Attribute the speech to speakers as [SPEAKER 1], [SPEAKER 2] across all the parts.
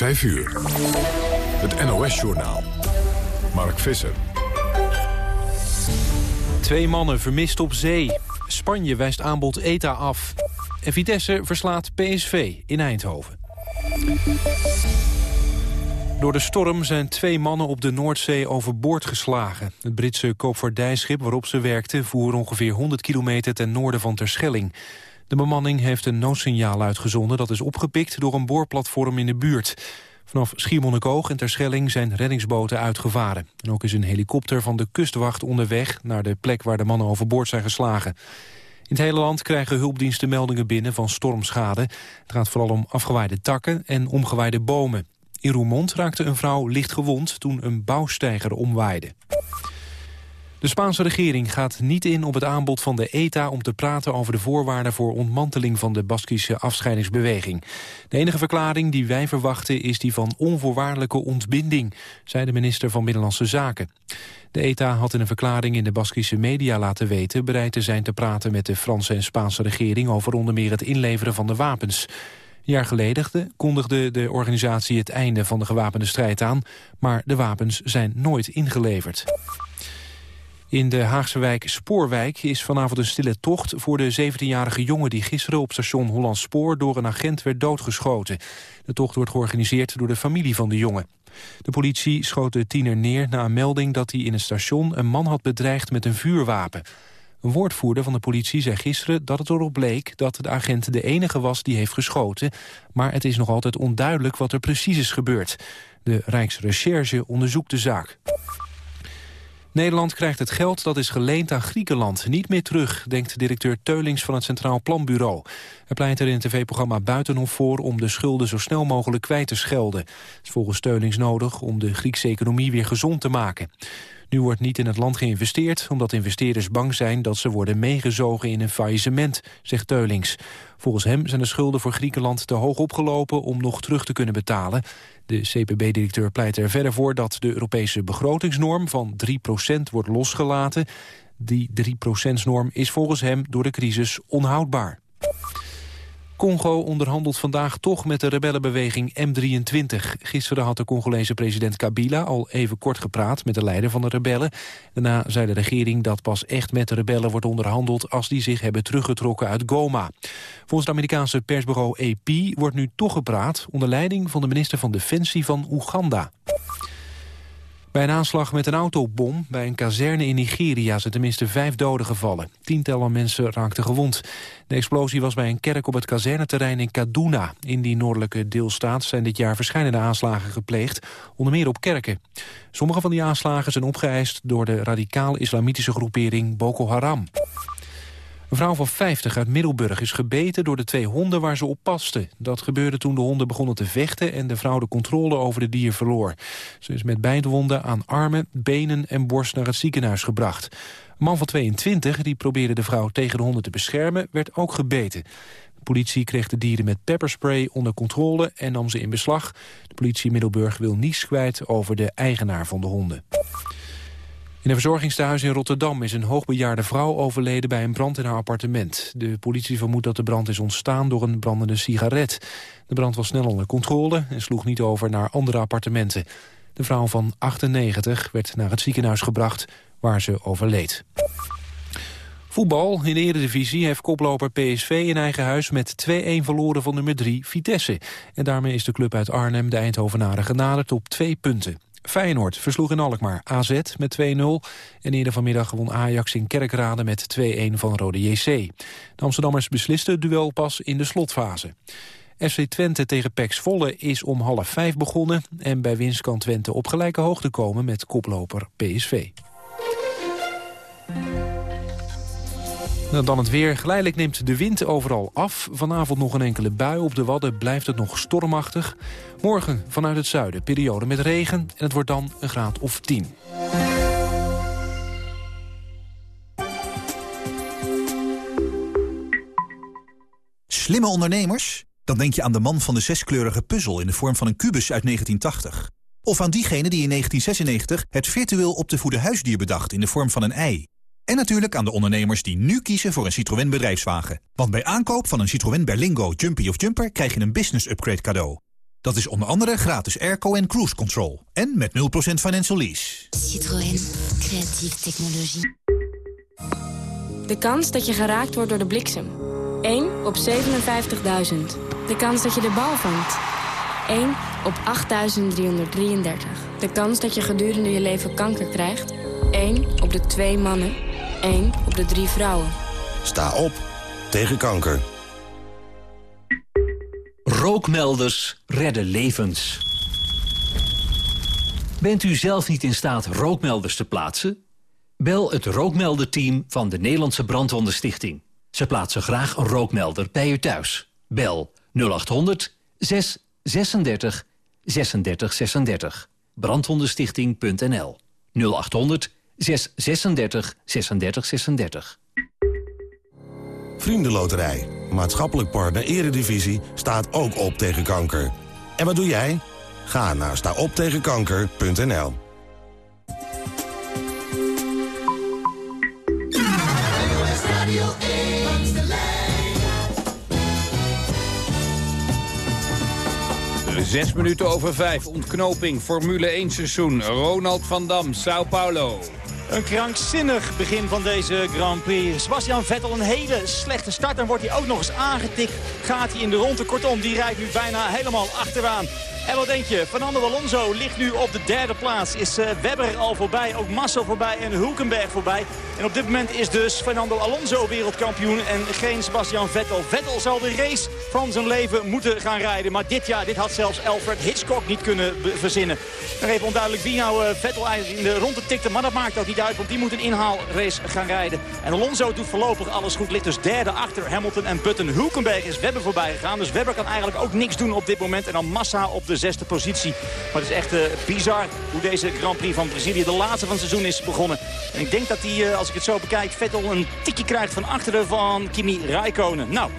[SPEAKER 1] 5 uur. Het NOS-journaal. Mark Visser.
[SPEAKER 2] Twee mannen vermist op zee. Spanje wijst aanbod ETA af. En Vitesse verslaat PSV in Eindhoven. Door de storm zijn twee mannen op de Noordzee overboord geslagen. Het Britse koopvaardijschip waarop ze werkten... voer ongeveer 100 kilometer ten noorden van Terschelling. De bemanning heeft een noodsignaal uitgezonden... dat is opgepikt door een boorplatform in de buurt. Vanaf Schiermonnikoog en Terschelling zijn reddingsboten uitgevaren. En ook is een helikopter van de kustwacht onderweg... naar de plek waar de mannen overboord zijn geslagen. In het hele land krijgen hulpdiensten meldingen binnen van stormschade. Het gaat vooral om afgewaaide takken en omgewaaide bomen. In Roermond raakte een vrouw licht gewond toen een bouwsteiger omwaaide. De Spaanse regering gaat niet in op het aanbod van de ETA... om te praten over de voorwaarden voor ontmanteling van de Baskische afscheidingsbeweging. De enige verklaring die wij verwachten is die van onvoorwaardelijke ontbinding... zei de minister van Binnenlandse Zaken. De ETA had in een verklaring in de Baskische media laten weten... bereid te zijn te praten met de Franse en Spaanse regering... over onder meer het inleveren van de wapens. Een jaar geleden kondigde de organisatie het einde van de gewapende strijd aan... maar de wapens zijn nooit ingeleverd. In de Haagse wijk Spoorwijk is vanavond een stille tocht... voor de 17-jarige jongen die gisteren op station Holland Spoor... door een agent werd doodgeschoten. De tocht wordt georganiseerd door de familie van de jongen. De politie schoot de tiener neer na een melding dat hij in het station... een man had bedreigd met een vuurwapen. Een woordvoerder van de politie zei gisteren dat het erop bleek... dat de agent de enige was die heeft geschoten... maar het is nog altijd onduidelijk wat er precies is gebeurd. De Rijksrecherche onderzoekt de zaak. Nederland krijgt het geld dat is geleend aan Griekenland niet meer terug, denkt directeur Teulings van het Centraal Planbureau. Hij pleit er in het tv-programma Buitenhof voor om de schulden zo snel mogelijk kwijt te schelden. Het is volgens Teulings nodig om de Griekse economie weer gezond te maken. Nu wordt niet in het land geïnvesteerd... omdat investeerders bang zijn dat ze worden meegezogen in een faillissement, zegt Teulings. Volgens hem zijn de schulden voor Griekenland te hoog opgelopen... om nog terug te kunnen betalen. De CPB-directeur pleit er verder voor dat de Europese begrotingsnorm... van 3% wordt losgelaten. Die 3%-norm is volgens hem door de crisis onhoudbaar. Congo onderhandelt vandaag toch met de rebellenbeweging M23. Gisteren had de Congolese president Kabila al even kort gepraat met de leider van de rebellen. Daarna zei de regering dat pas echt met de rebellen wordt onderhandeld als die zich hebben teruggetrokken uit Goma. Volgens het Amerikaanse persbureau AP wordt nu toch gepraat onder leiding van de minister van Defensie van Oeganda. Bij een aanslag met een autobom bij een kazerne in Nigeria zijn tenminste vijf doden gevallen. Tientallen mensen raakten gewond. De explosie was bij een kerk op het kazerneterrein in Kaduna. In die noordelijke deelstaat zijn dit jaar verschillende aanslagen gepleegd, onder meer op kerken. Sommige van die aanslagen zijn opgeëist door de radicaal-islamitische groepering Boko Haram. Een vrouw van 50 uit Middelburg is gebeten door de twee honden waar ze op paste. Dat gebeurde toen de honden begonnen te vechten en de vrouw de controle over de dier verloor. Ze is met bijtwonden aan armen, benen en borst naar het ziekenhuis gebracht. Een man van 22, die probeerde de vrouw tegen de honden te beschermen, werd ook gebeten. De politie kreeg de dieren met pepperspray onder controle en nam ze in beslag. De politie Middelburg wil niets kwijt over de eigenaar van de honden. In een verzorgingstehuis in Rotterdam is een hoogbejaarde vrouw overleden bij een brand in haar appartement. De politie vermoedt dat de brand is ontstaan door een brandende sigaret. De brand was snel onder controle en sloeg niet over naar andere appartementen. De vrouw van 98 werd naar het ziekenhuis gebracht waar ze overleed. Voetbal. In de Eredivisie heeft koploper PSV in eigen huis met 2-1 verloren van nummer 3 Vitesse. En daarmee is de club uit Arnhem de Eindhovenaren genaderd op twee punten. Feyenoord versloeg in Alkmaar AZ met 2-0. En eerder vanmiddag won Ajax in Kerkrade met 2-1 van Rode JC. De Amsterdammers beslisten het duel pas in de slotfase. FC Twente tegen PEX Volle is om half vijf begonnen... en bij winst kan Twente op gelijke hoogte komen met koploper PSV. Dan het weer. Geleidelijk neemt de wind overal af. Vanavond nog een enkele bui. Op de Wadden blijft het nog stormachtig. Morgen vanuit het zuiden periode met regen. En het wordt dan een graad of 10.
[SPEAKER 3] Slimme ondernemers? Dan denk je aan de man van de zeskleurige puzzel... in de vorm van een kubus uit 1980. Of aan diegene die in 1996 het virtueel op te voeden huisdier bedacht... in de vorm van een ei. En natuurlijk aan de ondernemers die nu kiezen voor een Citroën bedrijfswagen. Want bij aankoop van een Citroën Berlingo, Jumpy of Jumper... krijg je een business upgrade cadeau. Dat is onder andere gratis airco en cruise control. En met 0% financial lease.
[SPEAKER 4] Citroën. Creatieve technologie.
[SPEAKER 5] De kans dat je geraakt wordt door de bliksem. 1 op 57.000. De kans dat je de bal vangt. 1 op 8.333. De kans dat je gedurende je leven kanker krijgt. 1 op de 2 mannen. 1 op de 3 vrouwen.
[SPEAKER 6] Sta op tegen kanker.
[SPEAKER 7] Rookmelders redden levens. Bent u zelf niet in staat rookmelders te plaatsen? Bel het rookmelderteam van de Nederlandse Brandwondenstichting. Ze plaatsen graag een rookmelder bij u thuis. Bel 0800 636 36 36. Brandwondenstichting.nl 0800 636 36 36.
[SPEAKER 6] Vriendenloterij. Maatschappelijk partner Eredivisie staat ook op tegen kanker. En wat doe jij? Ga naar staoptegenkanker.nl
[SPEAKER 8] Zes minuten over vijf. Ontknoping Formule 1 seizoen. Ronald van Dam, Sao Paulo.
[SPEAKER 9] Een krankzinnig begin van deze Grand Prix. Sebastian Vettel een hele slechte start. Dan wordt hij ook nog eens aangetikt. Gaat hij in de ronde. Kortom, die rijdt nu bijna helemaal achteraan. En wat denk je? Fernando Alonso ligt nu op de derde plaats. Is uh, Webber al voorbij, ook Massa voorbij en Hulkenberg voorbij. En op dit moment is dus Fernando Alonso wereldkampioen en geen Sebastian Vettel. Vettel zal de race van zijn leven moeten gaan rijden. Maar dit jaar, dit had zelfs Alfred Hitchcock niet kunnen verzinnen. Nog even onduidelijk wie nou uh, Vettel in de ronde tikte. Maar dat maakt ook niet uit, want die moet een inhaalrace gaan rijden. En Alonso doet voorlopig alles goed. Ligt dus derde achter Hamilton en Button. Hulkenberg is Webber voorbij gegaan. Dus Webber kan eigenlijk ook niks doen op dit moment. En dan Massa op de zesde positie. Maar het is echt uh, bizar hoe deze Grand Prix van Brazilië de laatste van het seizoen is begonnen. En ik denk dat hij, uh, als ik het zo bekijk, Vettel een tikje krijgt van achteren van Kimi Räikkönen. Nou,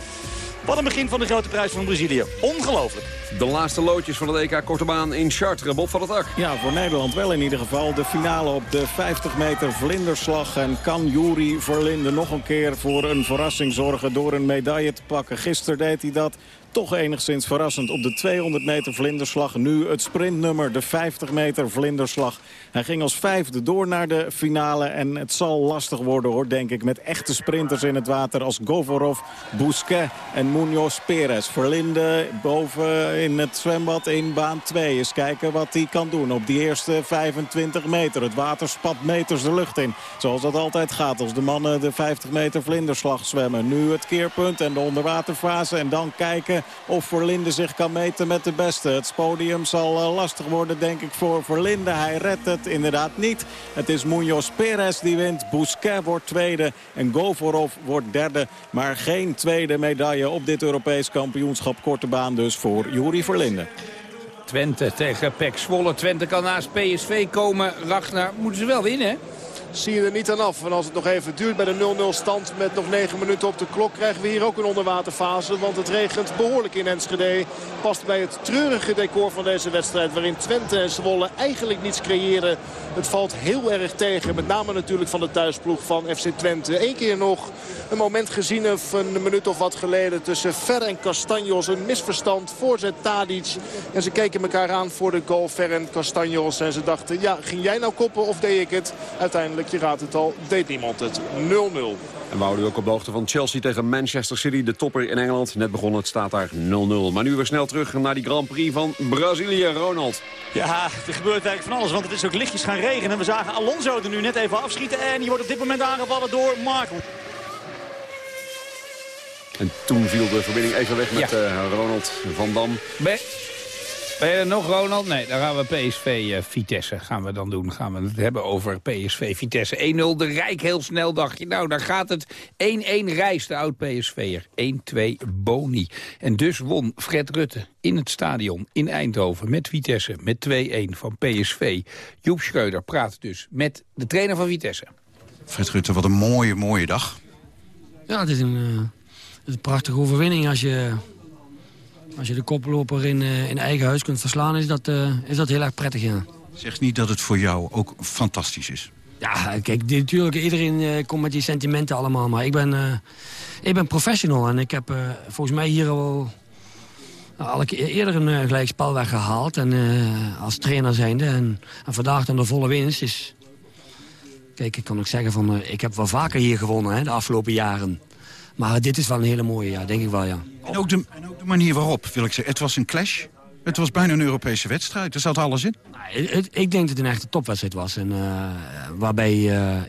[SPEAKER 9] wat een begin van de grote prijs van Brazilië. Ongelooflijk.
[SPEAKER 10] De laatste loodjes van het EK Korte Baan in Chartres. Bob van het Ak.
[SPEAKER 11] Ja, voor Nederland wel in ieder geval. De finale op de 50 meter vlinderslag. En kan Juri Verlinde nog een keer voor een verrassing zorgen door een medaille te pakken. Gisteren deed hij dat toch enigszins verrassend op de 200 meter vlinderslag. Nu het sprintnummer, de 50 meter vlinderslag. Hij ging als vijfde door naar de finale. En het zal lastig worden hoor, denk ik. Met echte sprinters in het water als Govorov, Bousquet en Munoz Perez. Verlinde boven in het zwembad in baan 2. Eens kijken wat hij kan doen op die eerste 25 meter. Het water spat meters de lucht in. Zoals dat altijd gaat als de mannen de 50 meter vlinderslag zwemmen. Nu het keerpunt en de onderwaterfase. En dan kijken of Verlinde zich kan meten met de beste. Het podium zal eh, lastig worden denk ik voor Verlinde. Hij redt het inderdaad niet. Het is Munoz Perez die wint. Bousquet wordt tweede en Govorov wordt derde. Maar geen tweede medaille op dit Europees kampioenschap. Korte baan dus voor Juri Verlinde.
[SPEAKER 8] Twente tegen Pek Zwolle. Twente kan naast PSV komen. Ragnar, moeten ze wel winnen?
[SPEAKER 12] Zie je er niet aan af. En als het nog even duurt bij de 0-0 stand met nog 9 minuten op de klok... krijgen we hier ook een onderwaterfase. Want het regent behoorlijk in Enschede. Past bij het treurige decor van deze wedstrijd... waarin Twente en Zwolle eigenlijk niets creëren. Het valt heel erg tegen. Met name natuurlijk van de thuisploeg van FC Twente. Eén keer nog een moment gezien of een minuut of wat geleden... tussen Fer en Castanjos. Een misverstand. Voorzet Tadic. En ze keken elkaar aan voor de goal Fer en Castanjos. En ze dachten, ja, ging jij nou koppen of deed ik het? Uiteindelijk je raadt het al, deed niemand het. 0-0.
[SPEAKER 10] En we houden u ook op de hoogte van Chelsea tegen Manchester City. De topper in Engeland. Net begonnen, het staat daar 0-0. Maar nu weer snel terug naar die Grand Prix van Brazilië. Ronald.
[SPEAKER 9] Ja, er gebeurt eigenlijk van alles. Want het is ook lichtjes gaan regenen. We zagen Alonso er nu net even afschieten. En die wordt op dit moment aangevallen door Marco.
[SPEAKER 10] En toen viel de verbinding even weg met ja. uh, Ronald van Dam.
[SPEAKER 8] Ben je er nog, Ronald? Nee, dan gaan we PSV uh, Vitesse gaan we dan doen. Gaan we het hebben over PSV Vitesse. 1-0 de Rijk, heel snel dacht je. Nou, dan gaat het 1-1 reis, de oud-PSV'er. 1-2 Boni. En dus won Fred Rutte in het stadion in Eindhoven met Vitesse. Met 2-1 van PSV. Joep Schreuder praat dus met de trainer van Vitesse.
[SPEAKER 13] Fred Rutte, wat een mooie, mooie dag.
[SPEAKER 14] Ja, het is een, uh, een prachtige overwinning als je als je de koploper in, uh, in eigen huis kunt verslaan, is dat, uh, is dat heel erg prettig, ja.
[SPEAKER 13] Zeg niet dat het voor jou ook fantastisch is.
[SPEAKER 14] Ja, kijk, natuurlijk, iedereen uh, komt met die sentimenten allemaal. Maar ik ben, ik ben professional en ik heb volgens mij hier al al eerder een gelijkspel weggehaald. En, als trainer zijnde. En, en vandaag dan de volle winst. is. kijk, ik kan ook zeggen van... Ik heb wel vaker hier gewonnen hè, de afgelopen jaren. Maar dit is wel een hele mooie, ja, denk ik wel, ja.
[SPEAKER 13] En ook, de, en ook de manier waarop, wil ik zeggen. Het was een clash. Het was bijna een Europese wedstrijd. Er zat alles in.
[SPEAKER 14] Nou, ik, denk dat het een echte topwedstrijd was. En, waarbij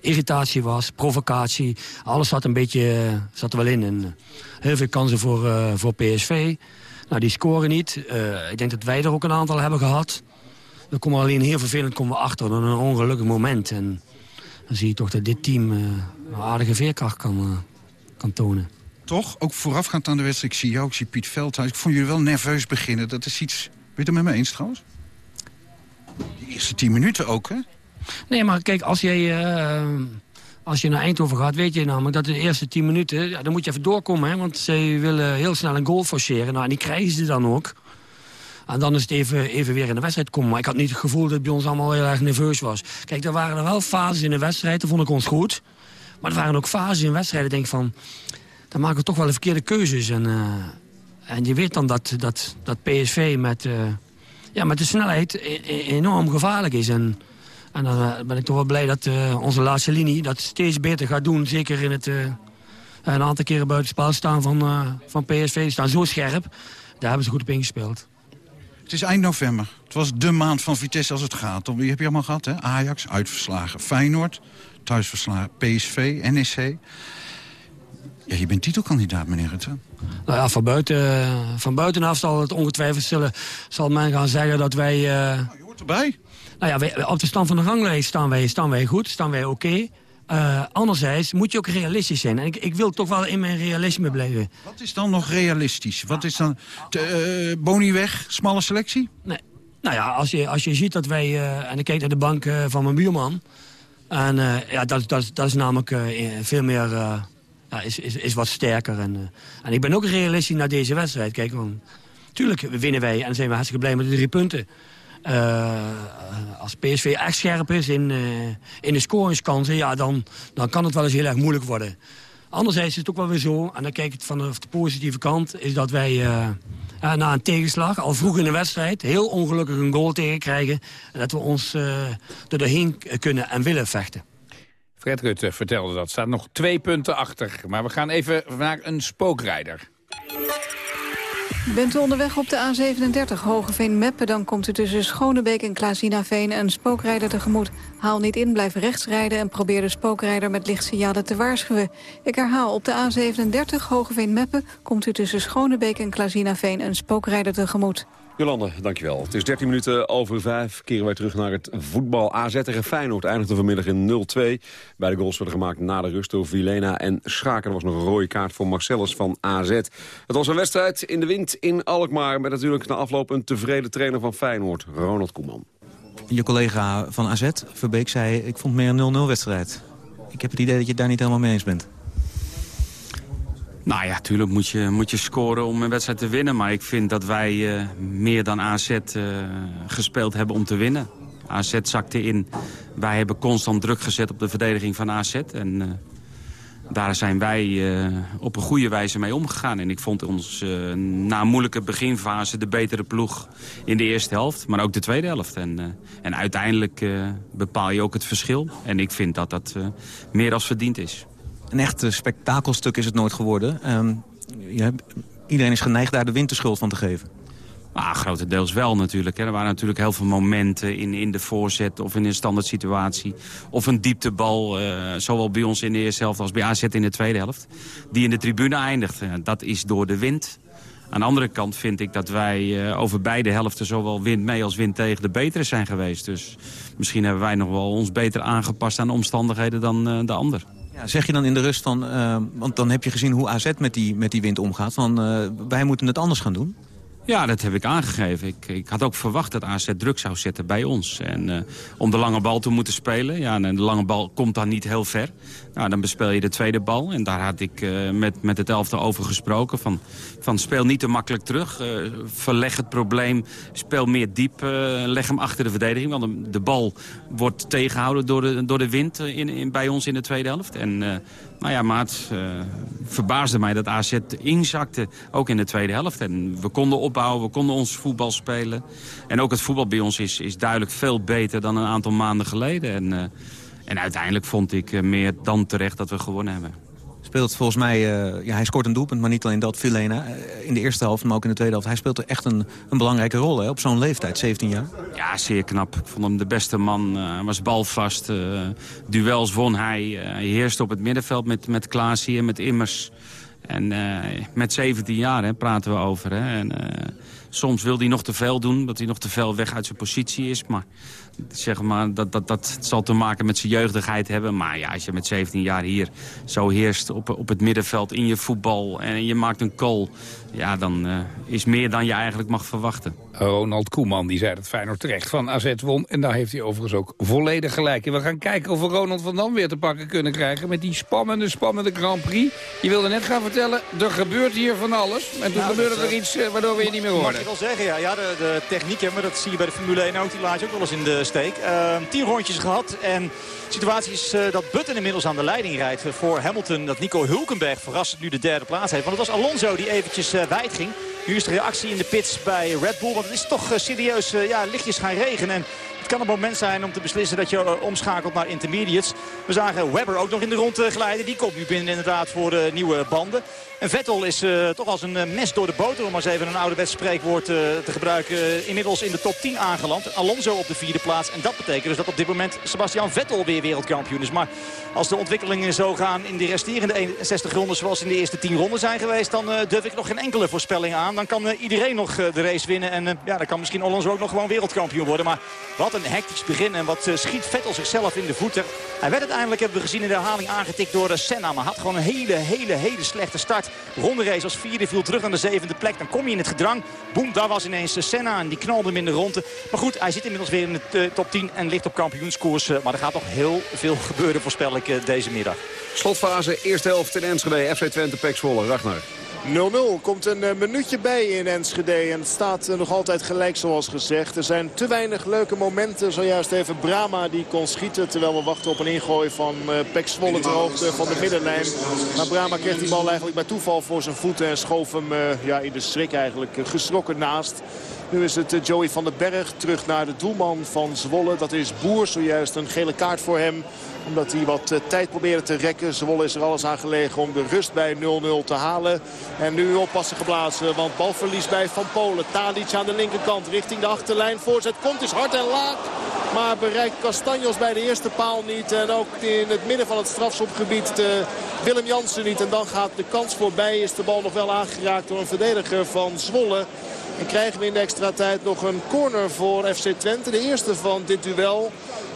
[SPEAKER 14] irritatie was, provocatie. Alles zat een beetje zat er wel in. En, heel veel kansen voor, voor PSV. Nou, die scoren niet. Ik denk dat wij er ook een aantal hebben gehad. Dan komen we alleen heel vervelend komen we achter dan een ongelukkig moment. En dan zie je toch dat dit team een aardige veerkracht kan, kan tonen.
[SPEAKER 13] Toch? Ook voorafgaand aan de wedstrijd. Ik zie jou, ik zie Piet Veldhuis. Ik vond jullie wel nerveus beginnen. Dat is iets... Ben je het er met me eens trouwens? De eerste tien minuten ook, hè?
[SPEAKER 14] Nee, maar kijk, als jij als je naar Eindhoven gaat, weet je namelijk dat de eerste 10 minuten... Ja, dan moet je even doorkomen, hè, want ze willen heel snel een goal forceren. Nou, en die krijgen ze dan ook. En dan is het even, even weer in de wedstrijd komen. Maar ik had niet het gevoel dat het bij ons allemaal heel erg nerveus was. Kijk, er waren er wel fases in de wedstrijd, dat vond ik ons goed. Maar er waren ook fases in wedstrijden, denk ik van... dan maken we toch wel de verkeerde keuzes. En, uh, en je weet dan dat, dat, dat PSV met, uh, ja, met de snelheid e-, e-, enorm gevaarlijk is. En en dan uh, ben ik toch wel blij dat onze laatste linie dat steeds beter gaat doen. Zeker in het een aantal keren buiten spel staan van, van PSV. Die staan zo scherp. Daar hebben ze goed op ingespeeld.
[SPEAKER 13] Het is eind november. Het was de maand van Vitesse als het gaat. Wie heb je allemaal gehad? Hè? Ajax, uitverslagen. Feyenoord, thuisverslagen. PSV, NEC. Ja, je bent titelkandidaat, meneer Rutte.
[SPEAKER 14] Nou ja, van, buiten, van buitenaf zal het ongetwijfeld zullen, zal men gaan zeggen dat wij... Uh...
[SPEAKER 13] Nou, je hoort erbij.
[SPEAKER 14] Nou ja, wij, op de stand van de ranglijst staan wij, staan wij goed, staan wij oké. Okay. Uh, anderzijds moet je ook realistisch zijn. En ik, ik, wil toch wel in mijn realisme blijven.
[SPEAKER 13] Wat is dan nog realistisch? Wat is dan... De, uh, Boni weg, smalle selectie?
[SPEAKER 14] Nee. Nou ja, als je, als je ziet dat wij... Uh, en ik kijk naar de bank van mijn buurman. En ja, dat, dat, dat is namelijk veel meer... ja, is, is, is wat sterker. En, en ik ben ook realistisch naar deze wedstrijd. Kijk, want, tuurlijk winnen wij en zijn we hartstikke blij met de drie punten. Als PSV echt scherp is in, in de scoringskansen... Ja, dan, dan kan het wel eens heel erg moeilijk worden. Anderzijds is het ook wel weer zo, en dan kijk ik vanaf de positieve kant... is dat wij na een tegenslag, al vroeg in de wedstrijd... heel ongelukkig een goal tegenkrijgen... en dat we ons er doorheen kunnen en willen vechten.
[SPEAKER 8] Fred Rutte vertelde dat. staat nog twee punten achter. Maar we gaan even naar een spookrijder.
[SPEAKER 15] Bent u onderweg op de A37 Hogeveen-Meppen... dan komt u tussen Schonebeek en Klaasina-Veen een spookrijder tegemoet. Haal niet in, blijf rechts rijden en probeer de spookrijder met lichtsignalen te waarschuwen. Ik herhaal, op de A37 Hogeveen-Meppen... komt u tussen Schonebeek en Klaasina-Veen een spookrijder tegemoet.
[SPEAKER 10] Jolande, dankjewel. Het is 13 minuten over 5. Keren wij terug naar het voetbal. AZ tegen Feyenoord eindigde vanmiddag in 0-2. Beide goals werden gemaakt na de rust door Vilena en Schaken. Er was nog een rode kaart voor Marcellus van AZ. Het was een wedstrijd in de wind in Alkmaar... met natuurlijk na afloop een tevreden trainer van Feyenoord, Ronald Koeman.
[SPEAKER 16] Je collega van AZ, Verbeek, zei... ik vond meer een 0-0 wedstrijd. Ik heb het idee dat je het daar niet helemaal mee eens bent.
[SPEAKER 17] Nou ja, tuurlijk moet je, moet je scoren om een wedstrijd te winnen. Maar ik vind dat wij uh, meer dan AZ uh, gespeeld hebben om te winnen. AZ zakte in. Wij hebben constant druk gezet op de verdediging van AZ. En uh, daar zijn wij op een goede wijze mee omgegaan. En ik vond ons na moeilijke beginfase de betere ploeg in de eerste helft. Maar ook de tweede helft. En, en uiteindelijk bepaal je ook het verschil. En ik vind dat dat meer als verdiend is
[SPEAKER 16] een echt spektakelstuk is het nooit geworden. Um, iedereen is geneigd daar de winterschuld van te geven.
[SPEAKER 17] Ah, grotendeels wel natuurlijk. Hè. Er waren natuurlijk heel veel momenten in, in de voorzet of in een standaard situatie. Of een dieptebal, uh, zowel bij ons in de eerste helft als bij AZ in de tweede helft. Die in de tribune eindigt. dat is door de wind. Aan de andere kant vind ik dat wij over beide helften... zowel wind mee als wind tegen de betere zijn geweest. Dus misschien hebben wij nog wel ons beter aangepast aan de omstandigheden dan de ander.
[SPEAKER 16] Zeg je dan in de rust van, uh, want dan heb je gezien hoe AZ met die, met die wind omgaat... van uh, wij moeten het anders gaan doen?
[SPEAKER 17] Ja, dat heb ik aangegeven. Ik, ik had ook verwacht dat AZ druk zou zetten bij ons. En uh, om de lange bal te moeten spelen, ja, en de lange bal komt dan niet heel ver. Nou, dan bespeel je de tweede bal. En daar had ik uh, met, met het elfde over gesproken. Van, van speel niet te makkelijk terug. Uh, verleg het probleem. Speel meer diep. leg hem achter de verdediging. Want de, de, bal wordt tegengehouden door de, door de wind in, in, bij ons in de tweede helft. En Nou ja, maar het uh, verbaasde mij dat AZ inzakte, ook in de tweede helft. En we konden opbouwen, we konden ons voetbal spelen. En ook het voetbal bij ons is, is duidelijk veel beter dan een aantal maanden geleden. En, uh, en uiteindelijk vond ik uh, meer dan terecht dat we gewonnen hebben
[SPEAKER 16] speelt volgens mij... Uh, ja, hij scoort een doelpunt, maar niet alleen dat, Vilena. Uh, in de eerste helft, maar ook in de tweede helft. Hij speelt er echt een, een belangrijke rol hè, op zo'n leeftijd, 17 jaar.
[SPEAKER 17] Ja, zeer knap. Ik vond hem de beste man. Uh, hij was balvast. duels won hij. hij heerste op het middenveld met, met Klaas hier, met Immers. En met 17 jaar hè, praten we over. Hè. En, soms wil hij nog te veel doen, dat hij nog te veel weg uit zijn positie is. Maar zeg maar, dat, dat, dat zal te maken met zijn jeugdigheid hebben. Maar ja, als je met 17 jaar hier zo heerst op, op het middenveld in je voetbal... en je maakt een goal, ja, dan uh, is meer dan je eigenlijk mag verwachten.
[SPEAKER 8] Ronald Koeman die zei dat Feyenoord terecht van AZ won. En daar heeft hij overigens ook volledig gelijk. En we gaan kijken of we Ronald van Dam weer te pakken kunnen krijgen... met die spannende, spannende Grand Prix. Je wilde net gaan vertellen, er gebeurt hier van alles. En toen nou, gebeurde er iets uh, waardoor we je niet meer hoorden. Mag
[SPEAKER 9] je wel zeggen, ja. ja de, de techniek, hè, maar dat zie je bij de Formule 1 ook. Die laat je ook wel eens in de steek. Uh, tien rondjes gehad en de situatie is uh, dat Button inmiddels aan de leiding rijdt voor Hamilton. Dat Nico Hulkenberg verrassend nu de derde plaats heeft. Want het was Alonso die eventjes uh, wijd ging. Nu is de reactie in de pits bij Red Bull. Want het is toch serieus ja, lichtjes gaan regenen. En kan een moment zijn om te beslissen dat je omschakelt naar intermediates. We zagen Webber ook nog in de rond glijden. Die komt nu binnen inderdaad voor de nieuwe banden. En Vettel is uh, toch als een mes door de boter, om maar eens even een ouderwets spreekwoord te gebruiken, inmiddels in de top 10 aangeland. Alonso op de vierde plaats. En dat betekent dus dat op dit moment Sebastian Vettel weer wereldkampioen is. Maar als de ontwikkelingen zo gaan in de resterende 61 ronden zoals in de eerste 10 ronden zijn geweest, dan durf ik nog geen enkele voorspelling aan. Dan kan iedereen nog de race winnen. En ja, dan kan misschien Alonso ook nog gewoon wereldkampioen worden. Maar wat een hectisch begin en wat schiet Vettel zichzelf in de voeten. Hij werd uiteindelijk, hebben we gezien in de herhaling, aangetikt door Senna. Maar had gewoon een hele, hele, hele slechte start. Ronde race als vierde viel terug naar de zevende plek. Dan kom je in het gedrang. Boem, daar was ineens Senna en die knalde hem in de ronde. Maar goed, hij zit inmiddels weer in de top 10 en ligt op kampioenskoers. Maar er gaat nog heel veel gebeuren, voorspel ik deze middag.
[SPEAKER 10] Slotfase, eerste helft in Enschede. FC Twente, Pek Zwolle. Ragnar.
[SPEAKER 12] 0-0. Komt een uh, minuutje bij in Enschede. En het staat uh, nog altijd gelijk zoals gezegd. Er zijn te weinig leuke momenten. Zojuist even Brama die kon schieten. Terwijl we wachten op een ingooi van uh, Pek Zwolle ter hoogte van de middenlijn. Maar Brama kreeg die bal eigenlijk bij toeval voor zijn voeten. En schoof hem ja, in de schrik eigenlijk geschrokken naast. Nu is het Joey van den Berg terug naar de doelman van Zwolle. Dat is Boer. Zojuist een gele kaart voor hem omdat hij wat tijd probeerde te rekken. Zwolle is er alles aan gelegen om de rust bij 0-0 te halen. En nu oppassen geblazen, want balverlies bij Van Polen. Tadic aan de linkerkant richting de achterlijn. Voorzet komt, is hard en laag. Maar bereikt Castanjos bij de eerste paal niet. En ook in het midden van het strafschopgebied de Willem Jansen niet. En dan gaat de kans voorbij. Is de bal nog wel aangeraakt door een verdediger van Zwolle. En krijgen we in de extra tijd nog een corner voor FC Twente. De eerste van dit duel.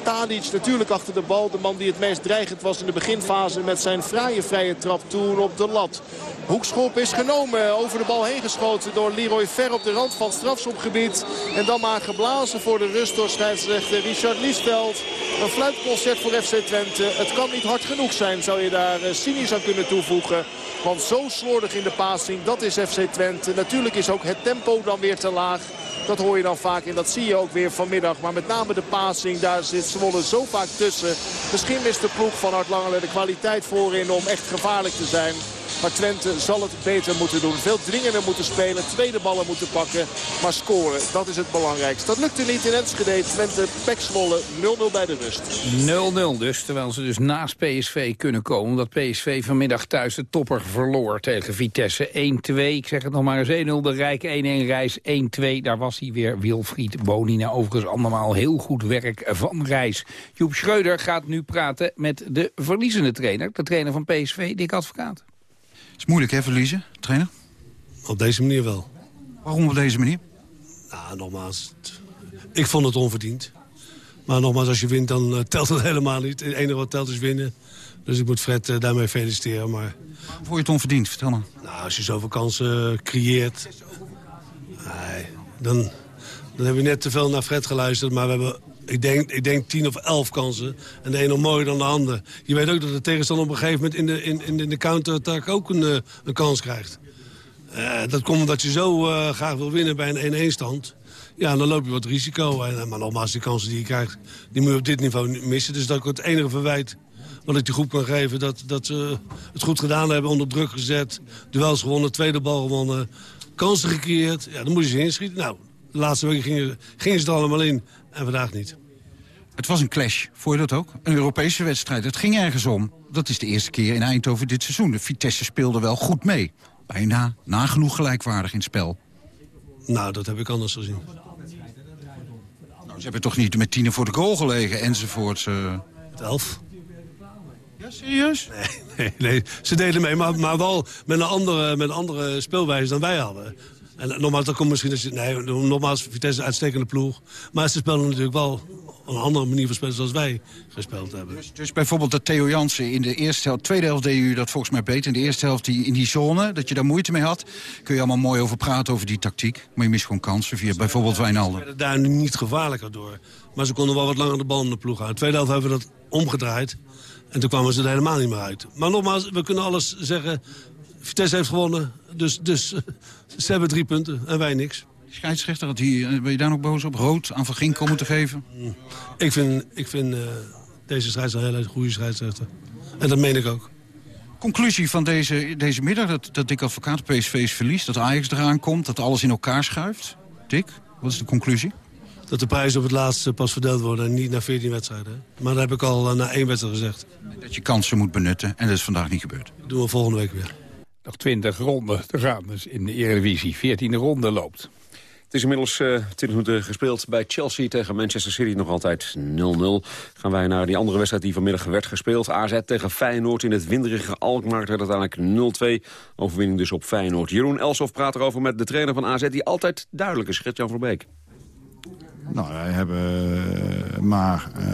[SPEAKER 12] Tadic natuurlijk achter de bal. De man die het meest dreigend was in de beginfase met zijn fraaie vrije trap toen op de lat. Hoekschop is genomen. Over de bal heen geschoten door Leroy Ver op de rand van strafschopgebied. En dan maar geblazen voor de rust door scheidsrechter Richard Liesveld. Een fluitconcert voor FC Twente. Het kan niet hard genoeg zijn, zou je daar eh, cynisch aan kunnen toevoegen. Want zo slordig in de passing, dat is FC Twente. Natuurlijk is ook het tempo dan weer te laag. Dat hoor je dan vaak en dat zie je ook weer vanmiddag. Maar met name de passing, daar zit Zwolle zo vaak tussen. Misschien mist de ploeg van Art Langele de kwaliteit voorin om echt gevaarlijk te zijn. Maar Twente zal het beter moeten doen. Veel dwingender moeten spelen. Tweede ballen moeten pakken. Maar scoren, dat is het belangrijkste. Dat lukte niet in Enschede. Twente, Pek 0-0 bij de rust.
[SPEAKER 8] 0-0 dus. Terwijl ze dus naast PSV kunnen komen. Omdat PSV vanmiddag thuis de topper verloor tegen Vitesse. 1-2. Ik zeg het nog maar eens 1-0. De Rijk 1-1 reis 1-2. Daar was hij weer. Wilfried Bonina. Overigens allemaal heel goed werk van reis. Joep Schreuder gaat nu praten met de verliezende trainer. De trainer van PSV, Dick Advocaat
[SPEAKER 13] is moeilijk, hè, verliezen, trainer?
[SPEAKER 18] Op deze manier wel.
[SPEAKER 13] Waarom op deze manier?
[SPEAKER 18] Nou, nogmaals, ik vond het onverdiend. Maar nogmaals, als je wint, dan uh, telt het helemaal niet. Het enige wat telt is winnen. Dus ik moet Fred uh, daarmee feliciteren. Maar...
[SPEAKER 13] Vond je het onverdiend? Vertel maar.
[SPEAKER 18] Nou, als je zoveel kansen uh, creëert... Nee, dan, dan heb je net te veel naar Fred geluisterd. Maar we hebben ik denk, ik denk tien of elf kansen. En de nog mooier dan de ander. Je weet ook dat de tegenstander op een gegeven moment in de, in, in de counter-attack ook een, eh, een kans krijgt. Uh, dat komt omdat je zo uh, graag wil winnen bij een 1-1 stand. Ja, dan loop je wat risico. En, maar nogmaals, die kansen die je krijgt, die moet je op dit niveau missen. Dus dat ik het enige verwijt wat ik die groep kan geven. Dat, dat ze het goed gedaan hebben, onder druk gezet. Duels gewonnen, tweede bal gewonnen. Kansen gecreëerd. Ja, dan moet je ze inschieten. Nou, de laatste weken gingen, gingen ze er allemaal in. En vandaag niet.
[SPEAKER 13] Het was een clash, vond je dat ook? Een Europese wedstrijd. Het ging ergens om. Dat is de eerste keer in Eindhoven dit seizoen. De Vitesse speelde wel goed mee. Bijna nagenoeg gelijkwaardig in het spel.
[SPEAKER 18] Nou, dat heb ik anders gezien.
[SPEAKER 13] Nou, ze hebben toch niet met tienen voor de goal gelegen enzovoort. Uh...
[SPEAKER 18] Met elf.
[SPEAKER 13] Ja, serieus?
[SPEAKER 18] Nee, nee, nee, ze deden mee, maar, maar wel met een, andere, met een andere speelwijze dan wij hadden. En nogmaals, dat komt misschien... Nee, nogmaals, Vitesse is een uitstekende ploeg. Maar ze spelen natuurlijk wel een andere manier van spelen zoals wij gespeeld hebben.
[SPEAKER 13] Dus, dus bijvoorbeeld dat Theo Jansen in de eerste helft, tweede helft deed u dat volgens mij beter. In de eerste helft die, in die zone, dat je daar moeite mee had. Kun je allemaal mooi over praten, over die tactiek. Maar je mist gewoon kansen via bijvoorbeeld Wijnaldum. Ze
[SPEAKER 18] werden daar niet gevaarlijker door. Maar ze konden wel wat langer de bal in de ploeg houden. De tweede helft hebben we dat omgedraaid. En toen kwamen ze er helemaal niet meer uit. Maar nogmaals, we kunnen alles zeggen. Vitesse heeft gewonnen, dus, dus ze hebben drie punten en wij niks.
[SPEAKER 13] Scheidsrechter, had hij, eh, ben je daar nog boos op? Rood aan Van Ginkel moeten geven?
[SPEAKER 18] Ik vind, ik vind uh, deze scheidsrechter een hele goede scheidsrechter. En dat meen ik ook.
[SPEAKER 13] Conclusie van deze, deze middag, dat, dat Dick Advocaat PSV's verliest... dat Ajax eraan komt, dat alles in elkaar schuift. Dick, wat is de conclusie?
[SPEAKER 18] Dat de prijzen op het laatste pas verdeeld worden en niet na 14 wedstrijden. Maar dat heb ik al uh, na één wedstrijd gezegd.
[SPEAKER 13] Dat je kansen moet benutten en dat is vandaag niet gebeurd.
[SPEAKER 18] Dat doen we volgende week weer.
[SPEAKER 8] Nog 20 ronden te gaan dus in de Eredivisie. 14e ronde loopt.
[SPEAKER 10] Het is inmiddels uh, 20 minuten gespeeld bij Chelsea tegen Manchester City. Nog altijd 0-0. Gaan wij naar die andere wedstrijd die vanmiddag werd gespeeld. AZ tegen Feyenoord in het winderige Alkmaar. werd uiteindelijk 0-2. Overwinning dus op Feyenoord. Jeroen Elsof praat erover met de trainer van AZ... die altijd duidelijk is, Gert-Jan Verbeek.
[SPEAKER 19] Nou, wij hebben uh, maar uh,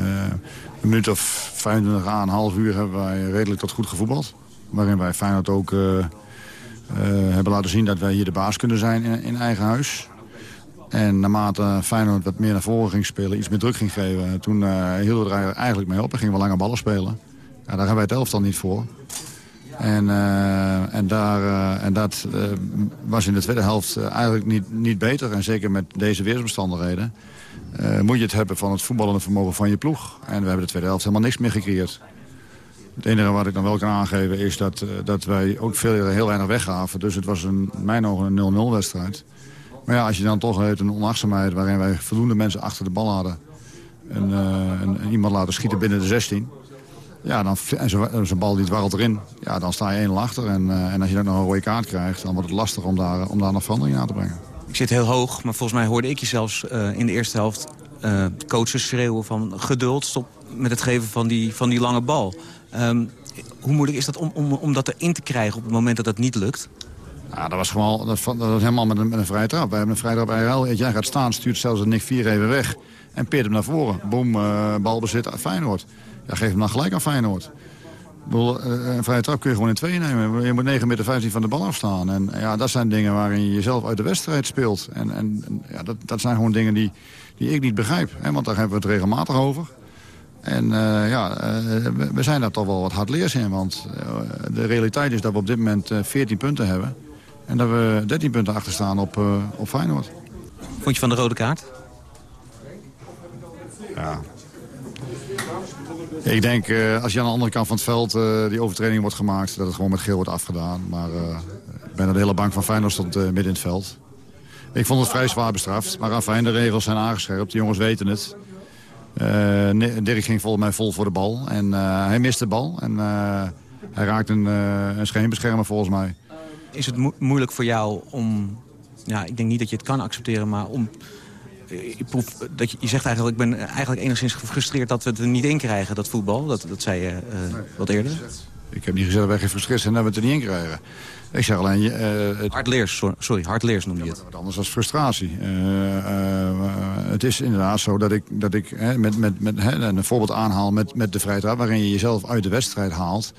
[SPEAKER 19] een minuut of 25 aan, een half uur... hebben wij redelijk tot goed gevoetbald. Waarin wij Feyenoord ook uh, hebben laten zien dat wij hier de baas kunnen zijn in, eigen huis. En naarmate Feyenoord wat meer naar voren ging spelen, iets meer druk ging geven... toen uh, hielden we er eigenlijk mee op en gingen we lange ballen spelen. Ja, daar hebben wij het elftal niet voor. En, uh, en, daar, en dat was in de tweede helft eigenlijk niet, niet beter. En zeker met deze weersomstandigheden moet je het hebben van het voetballende vermogen van je ploeg. En we hebben de tweede helft helemaal niks meer gecreëerd. Het enige wat ik dan wel kan aangeven is dat, dat wij ook veel, heel weinig weggaven. Dus het was in mijn ogen een 0-0 wedstrijd. Maar ja, als je dan toch een onachtzaamheid waarin wij voldoende mensen achter de bal hadden... en, uh, iemand laten schieten binnen de 16... Ja, dan, en zijn bal die dwarrelt erin, ja, dan sta je 1 achter. En, uh, en als je dan nog een rode kaart krijgt, dan wordt het lastig om daar, om daar nog verandering aan te brengen.
[SPEAKER 16] Ik zit heel hoog, maar volgens mij hoorde ik je zelfs in de eerste helft... Coaches schreeuwen van geduld, stop met het geven van die, van die lange bal. Um, hoe moeilijk is dat om, om, om dat erin te krijgen op het moment dat dat niet lukt?
[SPEAKER 19] Dat was gewoon dat, dat helemaal met een, met een vrije trap. We hebben een vrije trap bij Jij gaat staan, stuurt zelfs een Nick 4 even weg. En peert hem naar voren. Boom, uh, balbezit Feyenoord. Ja, geef hem dan gelijk aan Feyenoord. Bedoel, een vrije trap kun je gewoon in twee nemen. Je moet 9 meter 15 van de bal afstaan. En ja, dat zijn dingen waarin je jezelf uit de wedstrijd speelt. En, en ja, dat, dat zijn gewoon dingen die, die ik niet begrijp. Hè, want daar hebben we het regelmatig over. En uh, ja, uh, we zijn daar toch wel wat hardleers in. Want uh, de realiteit is dat we op dit moment 14 punten hebben. En dat we 13 punten achter staan op, op Feyenoord.
[SPEAKER 16] Vond je van de rode kaart?
[SPEAKER 19] Ja. Ik denk, als je aan de andere kant van het veld die overtreding wordt gemaakt... dat het gewoon met geel wordt afgedaan. Maar ik ben er de hele bank van Feyenoord stond midden in het veld. Ik vond het vrij zwaar bestraft. Maar afijn, de regels zijn aangescherpt. De jongens weten het. Uh, Dirk ging volgens mij vol voor de bal. En uh, hij miste de bal. En uh, hij raakte een, een scheenbeschermer volgens mij.
[SPEAKER 16] Is het mo moeilijk voor jou om... Ja, ik denk niet dat je het kan accepteren, maar om... Je, proef, dat je, je zegt eigenlijk, ik ben eigenlijk enigszins gefrustreerd dat we het er niet in krijgen, dat voetbal. Dat, dat zei je wat eerder.
[SPEAKER 19] Ik heb niet gezegd dat wij gefrustreerd zijn dat we het er niet in krijgen. Ik zeg alleen... Uh,
[SPEAKER 16] het... Hardleers, sorry, hardleers noem je het.
[SPEAKER 19] wat anders als frustratie. Uh, uh, het is inderdaad zo dat ik, dat ik met, met, met, een voorbeeld aanhaal met, met de trap... waarin je jezelf uit de wedstrijd haalt...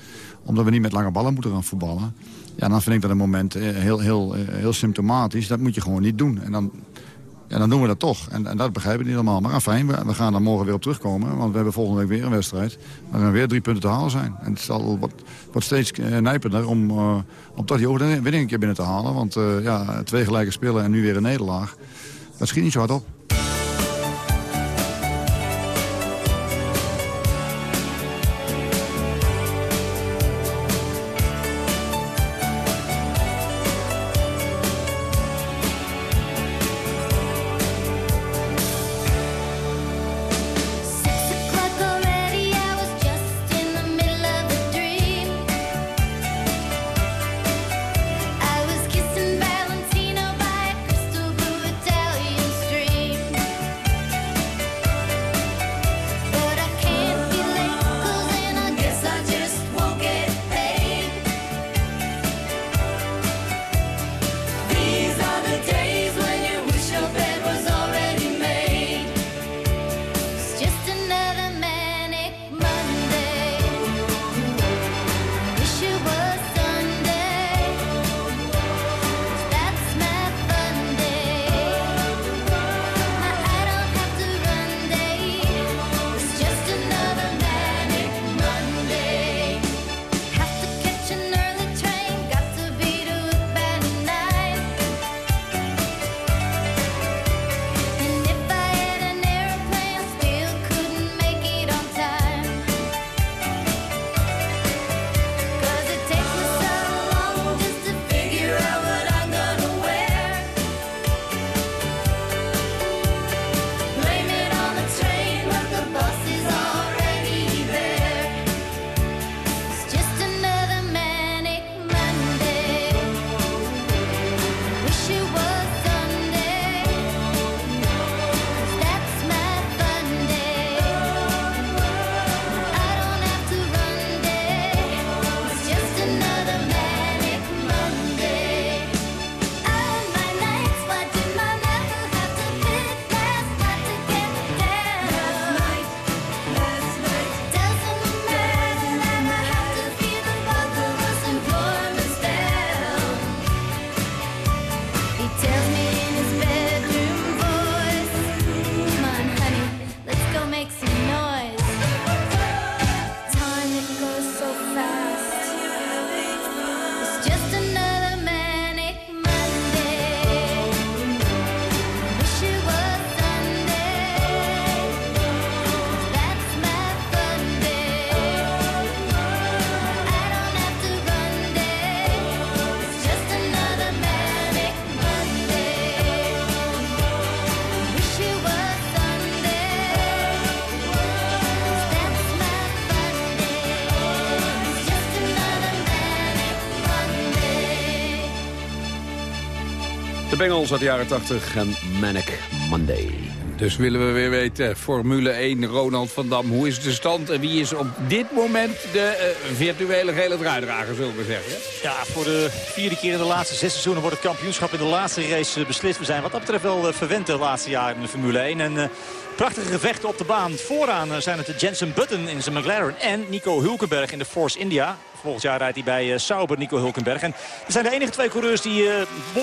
[SPEAKER 19] omdat we niet met lange ballen moeten gaan voetballen. Ja, dan vind ik dat een moment heel, heel, heel symptomatisch. Dat moet je gewoon niet doen. En dan, ja, dan doen we dat toch. En, en dat begrijp ik niet allemaal. Maar fijn, we, we, gaan daar morgen weer op terugkomen. Want we hebben volgende week weer een wedstrijd. Waarin weer drie punten te halen zijn. En het zal wat, wordt steeds uh, nijpender om, uh, om toch die overwinning een keer binnen te halen. Want uh, ja, twee gelijke spelen en nu weer een nederlaag. Dat schiet niet zo hard op.
[SPEAKER 10] De Bengals uit de jaren 80 en Manic Monday.
[SPEAKER 8] Dus willen we weer weten, Formule 1, Ronald van Dam, hoe is de stand? En wie is op dit moment de uh, virtuele gele truidrager, zullen we zeggen?
[SPEAKER 9] Ja, voor de vierde keer in de laatste zes seizoenen wordt het kampioenschap in de laatste race beslist. We zijn wat dat betreft wel uh, verwend de laatste jaren in de Formule 1. En uh, Prachtige gevechten op de baan. Vooraan zijn het de Jensen Button in zijn McLaren en Nico Hulkenberg in de Force India. Volgend jaar rijdt hij bij uh, Sauber, Nico Hulkenberg. En er zijn de enige twee coureurs die uh,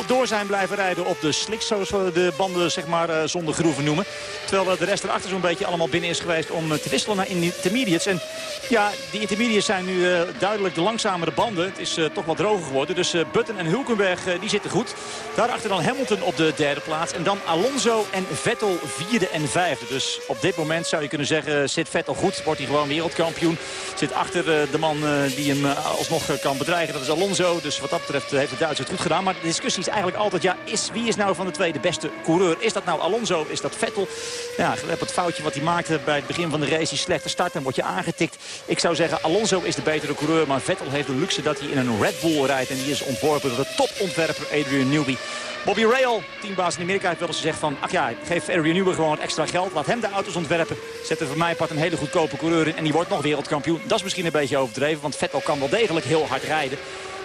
[SPEAKER 9] door zijn blijven rijden op de slicks. Zoals we de banden zeg maar, uh, zonder groeven noemen. Terwijl de rest erachter zo'n beetje allemaal binnen is geweest om te wisselen naar intermediates. En ja, die intermediates zijn nu duidelijk de langzamere banden. Het is toch wat droger geworden. Dus Button en Hulkenberg die zitten goed. Daarachter dan Hamilton op de derde plaats. En dan Alonso en Vettel vierde en vijfde. Dus op dit moment zou je kunnen zeggen, zit Vettel goed. Wordt hij gewoon wereldkampioen. Zit achter de man die hem alsnog kan bedreigen. Dat is Alonso. Dus wat dat betreft heeft de Duitsers het goed gedaan. Maar de discussie is eigenlijk altijd, ja, is, wie is nou van de twee de beste coureur? Is dat nou Alonso? Is dat Vettel? Ja, het foutje wat hij maakte bij het begin van de race. Die slechte start, dan word je aangetikt. Ik zou zeggen, Alonso is de betere coureur. Maar Vettel heeft de luxe dat hij in een Red Bull rijdt. En die is ontworpen door de topontwerper Adrian Newby. Bobby Rail, teambaas in Amerika, heeft wel eens gezegd van... ach ja, geef Adrian Newey gewoon extra geld. Laat hem de auto's ontwerpen. Zet er voor mij part een hele goedkope coureur in. En die wordt nog wereldkampioen. Dat is misschien een beetje overdreven, want Vettel kan wel degelijk heel hard rijden.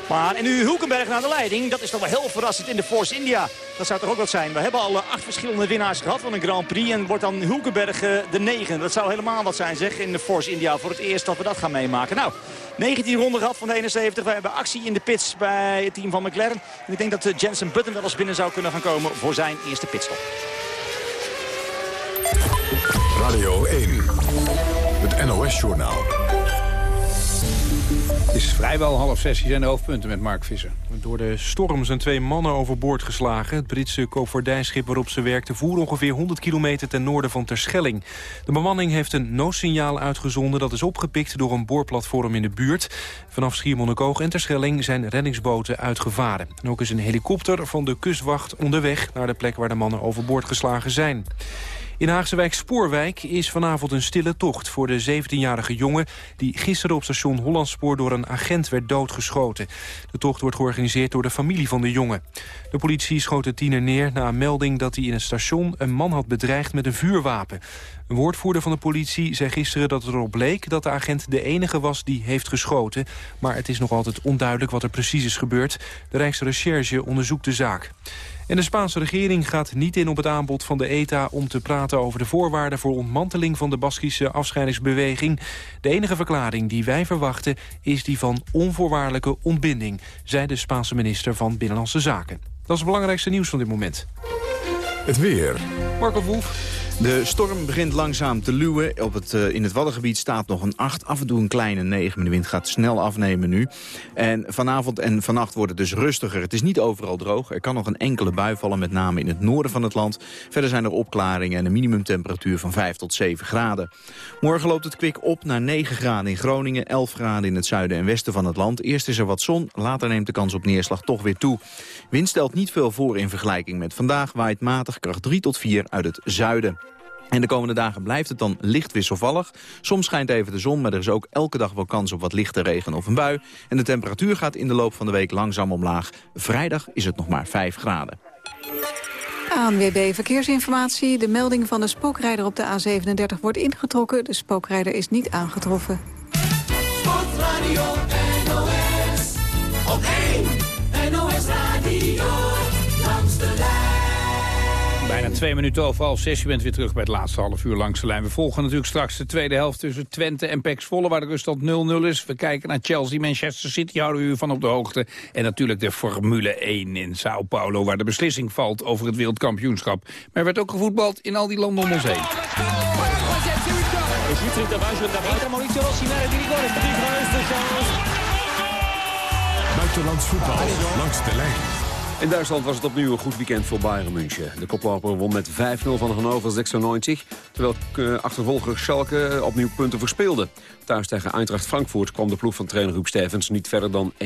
[SPEAKER 9] Maar en nu Hulkenberg naar de leiding. Dat is toch wel heel verrassend in de Force India. Dat zou toch ook wat zijn. We hebben al acht verschillende winnaars gehad van een Grand Prix. En wordt dan Hulkenberg de negen. Dat zou helemaal wat zijn zeg in de Force India. Voor het eerst dat we dat gaan meemaken. Nou, 19 ronden gehad van de 71. We hebben actie in de pits bij het team van McLaren. En ik denk dat eh, Jensen Button wel eens binnen zou kunnen gaan komen voor zijn eerste pitstop.
[SPEAKER 1] Radio 1, het NOS-journaal.
[SPEAKER 8] Het is vrijwel half zes. Hier zijn de hoofdpunten met Mark Visser.
[SPEAKER 2] Door de storm zijn twee mannen overboord geslagen. Het Britse koopvaardijschip waarop ze werkten voer ongeveer 100 kilometer ten noorden van Terschelling. De bemanning heeft een noodsignaal uitgezonden dat is opgepikt door een boorplatform in de buurt. Vanaf Schiermonnikoog en Terschelling zijn reddingsboten uitgevaren. En ook is een helikopter van de kustwacht onderweg naar de plek waar de mannen overboord geslagen zijn. In Haagse wijk Spoorwijk is vanavond een stille tocht voor de 17-jarige jongen... die gisteren op station Hollandspoor door een agent werd doodgeschoten. De tocht wordt georganiseerd door de familie van de jongen. De politie schoot de tiener neer na een melding dat hij in het station... een man had bedreigd met een vuurwapen. Een woordvoerder van de politie zei gisteren dat het erop bleek... dat de agent de enige was die heeft geschoten. Maar het is nog altijd onduidelijk wat er precies is gebeurd. De Rijksrecherche onderzoekt de zaak. En de Spaanse regering gaat niet in op het aanbod van de ETA... om te praten over de voorwaarden voor ontmanteling van de Baskische afscheidingsbeweging. De enige verklaring die wij verwachten is die van onvoorwaardelijke ontbinding... zei de Spaanse minister van Binnenlandse Zaken. Dat is het belangrijkste nieuws van dit moment.
[SPEAKER 1] Het weer.
[SPEAKER 2] Marco Wolf.
[SPEAKER 20] De storm begint langzaam te luwen. Op het, uh, in het Waddengebied staat nog een 8, af en toe een kleine 9. Maar de wind gaat snel afnemen nu. En vanavond en vannacht wordt het dus rustiger. Het is niet overal droog. Er kan nog een enkele bui vallen, met name in het noorden van het land. Verder zijn er opklaringen en een minimumtemperatuur van 5 tot 7 graden. Morgen loopt het kwik op naar 9 graden in Groningen, 11 graden in het zuiden en westen van het land. Eerst is er wat zon, later neemt de kans op neerslag toch weer toe. Wind stelt niet veel voor in vergelijking met vandaag. Waait matig kracht 3 tot 4 uit het zuiden. En de komende dagen blijft het dan licht wisselvallig. Soms schijnt even de zon, maar er is ook elke dag wel kans op wat lichte regen of een bui. En de temperatuur gaat in de loop van de week langzaam omlaag. Vrijdag is het nog maar 5 graden.
[SPEAKER 15] ANWB Verkeersinformatie. De melding van de spookrijder op de A37 wordt ingetrokken. De spookrijder is niet aangetroffen.
[SPEAKER 21] Sportradio NOS. Op 1 NOS Radio.
[SPEAKER 8] Bijna twee minuten over half zes. Je bent weer terug bij het laatste half uur langs de lijn. We volgen natuurlijk straks de tweede helft tussen Twente en Pex Volle... waar de ruststand 0-0 is. We kijken naar Chelsea, Manchester City, houden we u van op de hoogte. En natuurlijk de Formule 1 in Sao Paulo... waar de beslissing valt over het wereldkampioenschap. Maar er werd ook gevoetbald in al die landen om ons heen.
[SPEAKER 1] Buitenlands voetbal langs de lijn.
[SPEAKER 10] In Duitsland was het opnieuw een goed weekend voor Bayern München. De koploper won met 5-0 van Hannover 96, terwijl uh, achtervolger Schalke opnieuw punten verspeelde. Thuis tegen Eintracht Frankfurt kwam de ploeg van trainer Huub Stevens niet verder dan 1-1.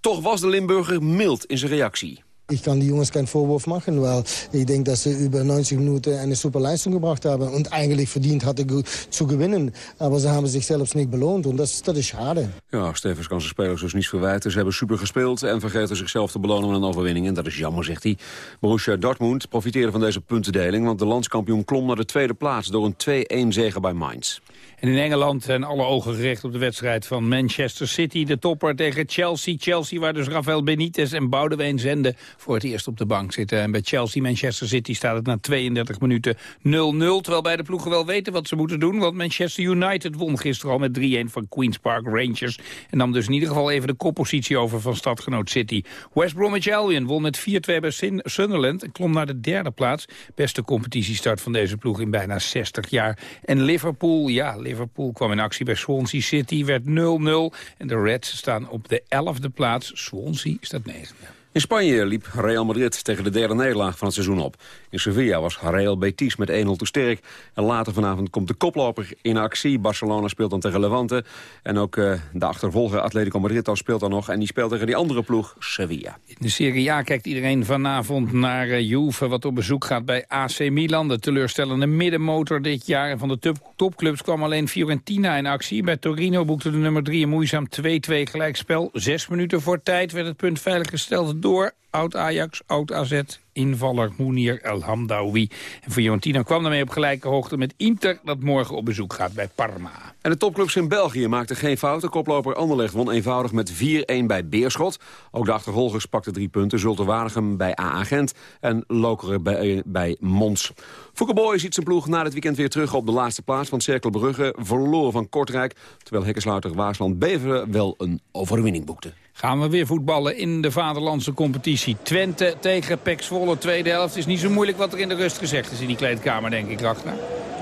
[SPEAKER 10] Toch was de Limburger mild in zijn reactie.
[SPEAKER 22] Ich kann die Jungs keinen Vorwurf machen, weil ich denke, dass sie über 90 Minuten eine super Leistung gebracht haben und eigentlich verdient hatten zu gewinnen. Sie haben sich selbst niet beloond und das, dat is schade.
[SPEAKER 10] Ja, Stevens kan zijn spelers dus niets verwijten. Ze hebben super gespeeld en vergeten zichzelf te belonen met een overwinning. En dat is jammer, zegt hij. Borussia Dortmund profiteerde van deze puntendeling... want de landskampioen klom naar de tweede plaats door een 2-1 zege bij Mainz.
[SPEAKER 8] En in Engeland zijn alle ogen gericht op de wedstrijd van Manchester City. De topper tegen Chelsea. Chelsea waar dus Rafael Benitez en Boudewijn Zende voor het eerst op de bank zitten. En bij Chelsea, Manchester City staat het na 32 minuten 0-0. Terwijl beide ploegen wel weten wat ze moeten doen. Want Manchester United won gisteren al met 3-1 van Queen's Park Rangers. En nam dus in ieder geval even de koppositie over van stadgenoot City. West Bromwich Albion won met 4-2 bij Sunderland. En klom naar de derde plaats. Beste competitiestart van deze ploeg in bijna 60 jaar. En Liverpool, ja, Liverpool kwam in actie bij Swansea City. Werd 0-0. En de Reds staan op de 11e plaats. Swansea staat 9.
[SPEAKER 10] In Spanje liep Real Madrid tegen de derde nederlaag van het seizoen op. In Sevilla was Real Betis met 1-0 te sterk. En later vanavond komt de koploper in actie. Barcelona speelt dan tegen Levante. En ook uh, de achtervolger Atletico Madrid speelt dan nog. En die speelt tegen die andere ploeg, Sevilla.
[SPEAKER 8] In de Serie A kijkt iedereen vanavond naar uh, Juve... wat op bezoek gaat bij AC Milan. De teleurstellende middenmotor dit jaar. En van de top topclubs kwam alleen Fiorentina in actie. Bij Torino boekte de nummer 3 een moeizaam 2-2 gelijkspel. Zes minuten voor tijd werd het punt veiliggesteld door oud-Ajax, oud-AZ, invaller Mounir El Hamdawi. En Fiorentina kwam daarmee op gelijke hoogte met Inter... dat morgen op bezoek gaat bij Parma.
[SPEAKER 10] En de topclubs in België maakten geen fouten. Koploper Anderlecht won eenvoudig met 4-1 bij Beerschot. Ook de achtervolgers pakten drie punten. Zulte Waregem bij AA Gent en Lokeren bij, eh, bij Mons. Foukeboy ziet zijn ploeg na dit weekend weer terug op de laatste plaats. Want Cerkel Brugge verloor van Kortrijk. Terwijl Hekkensluiter Waasland Beveren wel een overwinning boekte.
[SPEAKER 8] Gaan we weer voetballen in de vaderlandse competitie. Twente tegen Pek Zwolle, tweede helft. is niet zo moeilijk wat er in de rust gezegd is in die kleedkamer, denk ik, Ragnar.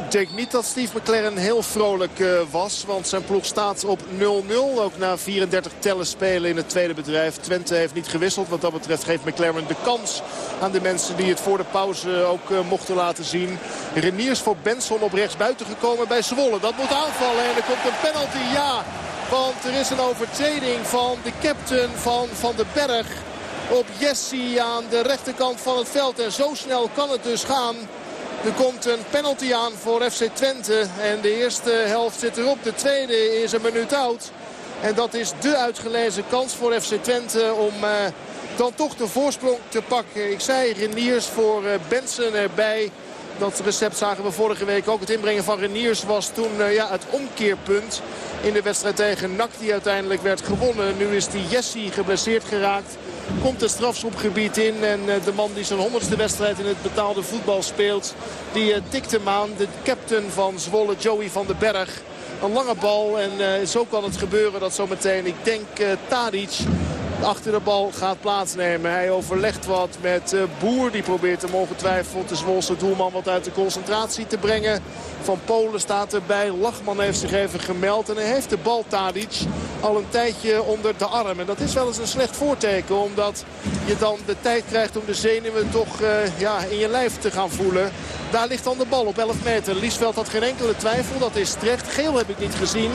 [SPEAKER 12] Ik denk niet dat Steve McLaren heel vrolijk uh, was. Want zijn ploeg staat op 0-0. Ook na 34 tellen spelen in het tweede bedrijf. Twente heeft niet gewisseld. Wat dat betreft geeft McLaren de kans aan de mensen die het voor de pauze ook uh, mochten laten zien. Reniers voor Benson op rechts buiten gekomen bij Zwolle. Dat moet aanvallen en er komt een penalty. Ja, want er is een overtreding van de captain van Van den Berg op Jesse aan de rechterkant van het veld. En zo snel kan het dus gaan. Er komt een penalty aan voor FC Twente. En de eerste helft zit erop. De tweede is een minuut oud. En dat is de uitgelezen kans voor FC Twente om uh, dan toch de voorsprong te pakken. Ik zei Reniers voor uh, Benson erbij. Dat recept zagen we vorige week ook. Het inbrengen van Reniers was toen uh, ja, het omkeerpunt in de wedstrijd tegen NAC die uiteindelijk werd gewonnen. Nu is die Jesse geblesseerd geraakt. Komt het strafschopgebied in en de man die zijn honderdste wedstrijd in het betaalde voetbal speelt. Die tikt hem aan. De captain van Zwolle, Joey van den Berg. Een lange bal en uh, zo kan het gebeuren dat zometeen, ik denk uh, Tadic achter de bal gaat plaatsnemen. Hij overlegt wat met uh, Boer. Die probeert hem ongetwijfeld de Zwolse doelman wat uit de concentratie te brengen. Van Polen staat erbij. Lachman heeft zich even gemeld. En hij heeft de bal Tadic al een tijdje onder de arm. En dat is wel eens een slecht voorteken. Omdat je dan de tijd krijgt om de zenuwen toch uh, ja, in je lijf te gaan voelen. Daar ligt dan de bal op 11 meter. Liesveld had geen enkele twijfel. Dat is terecht. Geel heb ik niet gezien.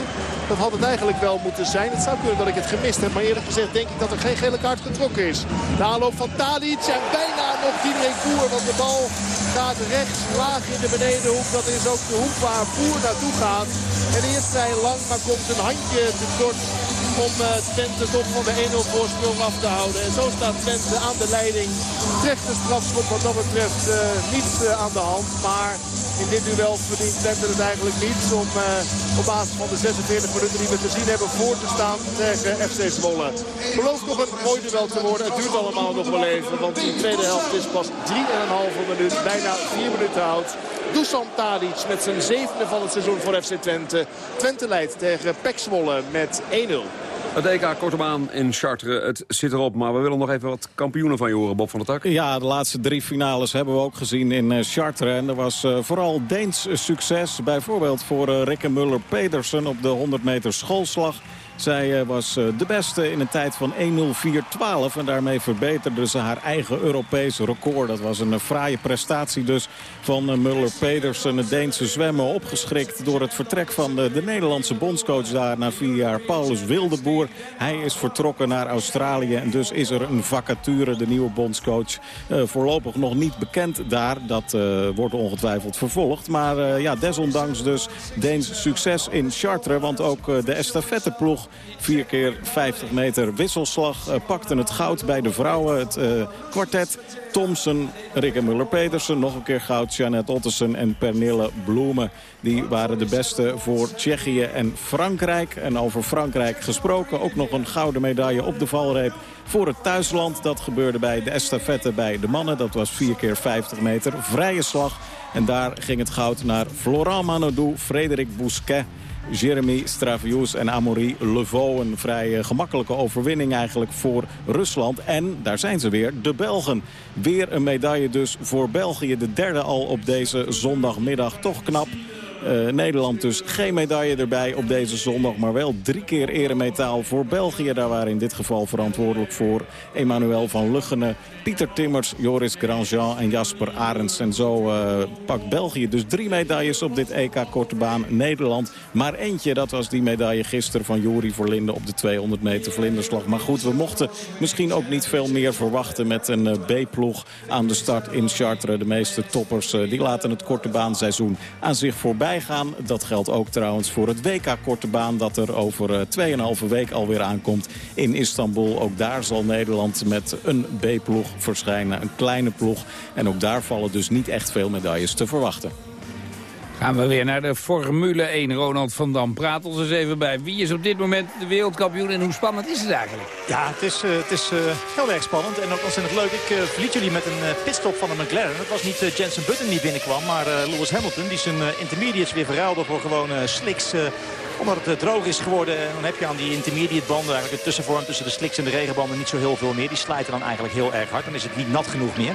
[SPEAKER 12] Dat had het eigenlijk wel moeten zijn. Het zou kunnen dat ik het gemist heb. Maar eerlijk gezegd denk ik dat er geen gele kaart getrokken is. De aanloop van Tadic en bijna nog Diederik Boer. Want de bal gaat rechts laag in de benedenhoek. Dat is ook de hoek waar Boer naartoe gaat. En eerst vrij lang, maar komt een handje tekort om uh, Twente toch van de 1-0 voorsprong af te houden. En zo staat Twente aan de leiding. Terecht wat dat betreft uh, aan de hand. Maar in dit duel verdient Twente het eigenlijk niet om uh, op basis van de 46 minuten die we gezien hebben voor te staan tegen FC Zwolle. Belooft nog een mooi duel te worden. Het duurt allemaal nog wel even, want die tweede helft is pas 3,5 minuut, bijna 4 minuten oud. Dusan Tadic met zijn zevende van het seizoen voor FC Twente. Twente leidt tegen Pek Zwolle met 1-0.
[SPEAKER 10] Het EK korte baan in Chartres, het zit erop. Maar we willen nog even wat kampioenen van je horen, Bob van der Tak.
[SPEAKER 11] Ja, de laatste drie finales hebben we ook gezien in uh, Chartres. En er was uh, vooral Deens succes. Bijvoorbeeld voor uh, Rikke Muller-Pedersen op de 100 meter schoolslag. Zij eh, was eh, de beste in een tijd van 1.04.12. En daarmee verbeterde ze haar eigen Europese record. Dat was een eh, fraaie prestatie dus van Muller-Pedersen. Het Deense zwemmen opgeschrikt door het vertrek van de, de Nederlandse bondscoach daar na vier jaar. Paulus Wildeboer. Hij is vertrokken naar Australië. En dus is er een vacature, de nieuwe bondscoach. voorlopig nog niet bekend daar. Dat wordt ongetwijfeld vervolgd. Maar ja, desondanks dus Deens succes in Chartres. Want ook de estafetteploeg Vier keer 50 meter wisselslag. Uh, pakten het goud bij de vrouwen. Het uh, kwartet Thompson, Rikke Muller-Petersen. Nog een keer goud. Jeannette Ottersen en Pernille Bloemen. Die waren de beste voor Tsjechië en Frankrijk. En over Frankrijk gesproken. Ook nog een gouden medaille op de valreep voor het thuisland. Dat gebeurde bij de estafette bij de mannen. Dat was 4 keer 50 meter. Vrije slag. En daar ging het goud naar Florent Manodou, Frederik Bousquet Jeremy Stravius en Amaury Levaux. Een vrij eh, gemakkelijke overwinning eigenlijk voor Rusland. En daar zijn ze weer, de Belgen. Weer een medaille dus voor België. De derde al op deze zondagmiddag. Toch knap uh, Nederland dus geen medaille erbij op deze zondag. Maar wel drie keer eremetaal voor België. Daar waren in dit geval verantwoordelijk voor Emmanuel van Luggenen. Pieter Timmers, Joris Grandjean en Jasper Arends. En zo uh, pakt België dus drie medailles op dit EK Korte Baan. Nederland maar eentje. Dat was die medaille gisteren van Juri Verlinde op de 200 meter vlinderslag. Maar goed, we mochten misschien ook niet veel meer verwachten met een uh, B-ploeg aan de start in Chartres. De meeste toppers die laten het korte baanseizoen aan zich voorbij Dat geldt ook trouwens voor het WK Korte Baan dat er over 2,5 eh, week alweer aankomt in Istanbul. Ook daar zal Nederland met een B-ploeg verschijnen, een kleine ploeg. En ook daar vallen dus niet echt veel medailles te verwachten.
[SPEAKER 8] Gaan we weer naar de Formule 1. Ronald van Dam, praat ons eens even bij. Wie is op dit moment de wereldkampioen en hoe spannend is het eigenlijk?
[SPEAKER 9] Ja, het is, uh, het is uh, heel erg spannend en ook ontzettend leuk. Ik uh, verliet jullie met een pitstop van de McLaren. Het was niet Jensen Button die binnenkwam, maar Lewis Hamilton... die zijn intermediates weer verruilde voor gewoon slicks omdat het droog is geworden, dan heb je aan die intermediate banden... eigenlijk de tussenvorm tussen de slicks en de regenbanden niet zo heel veel meer. Die slijten dan eigenlijk heel erg hard. Dan is het niet nat genoeg meer.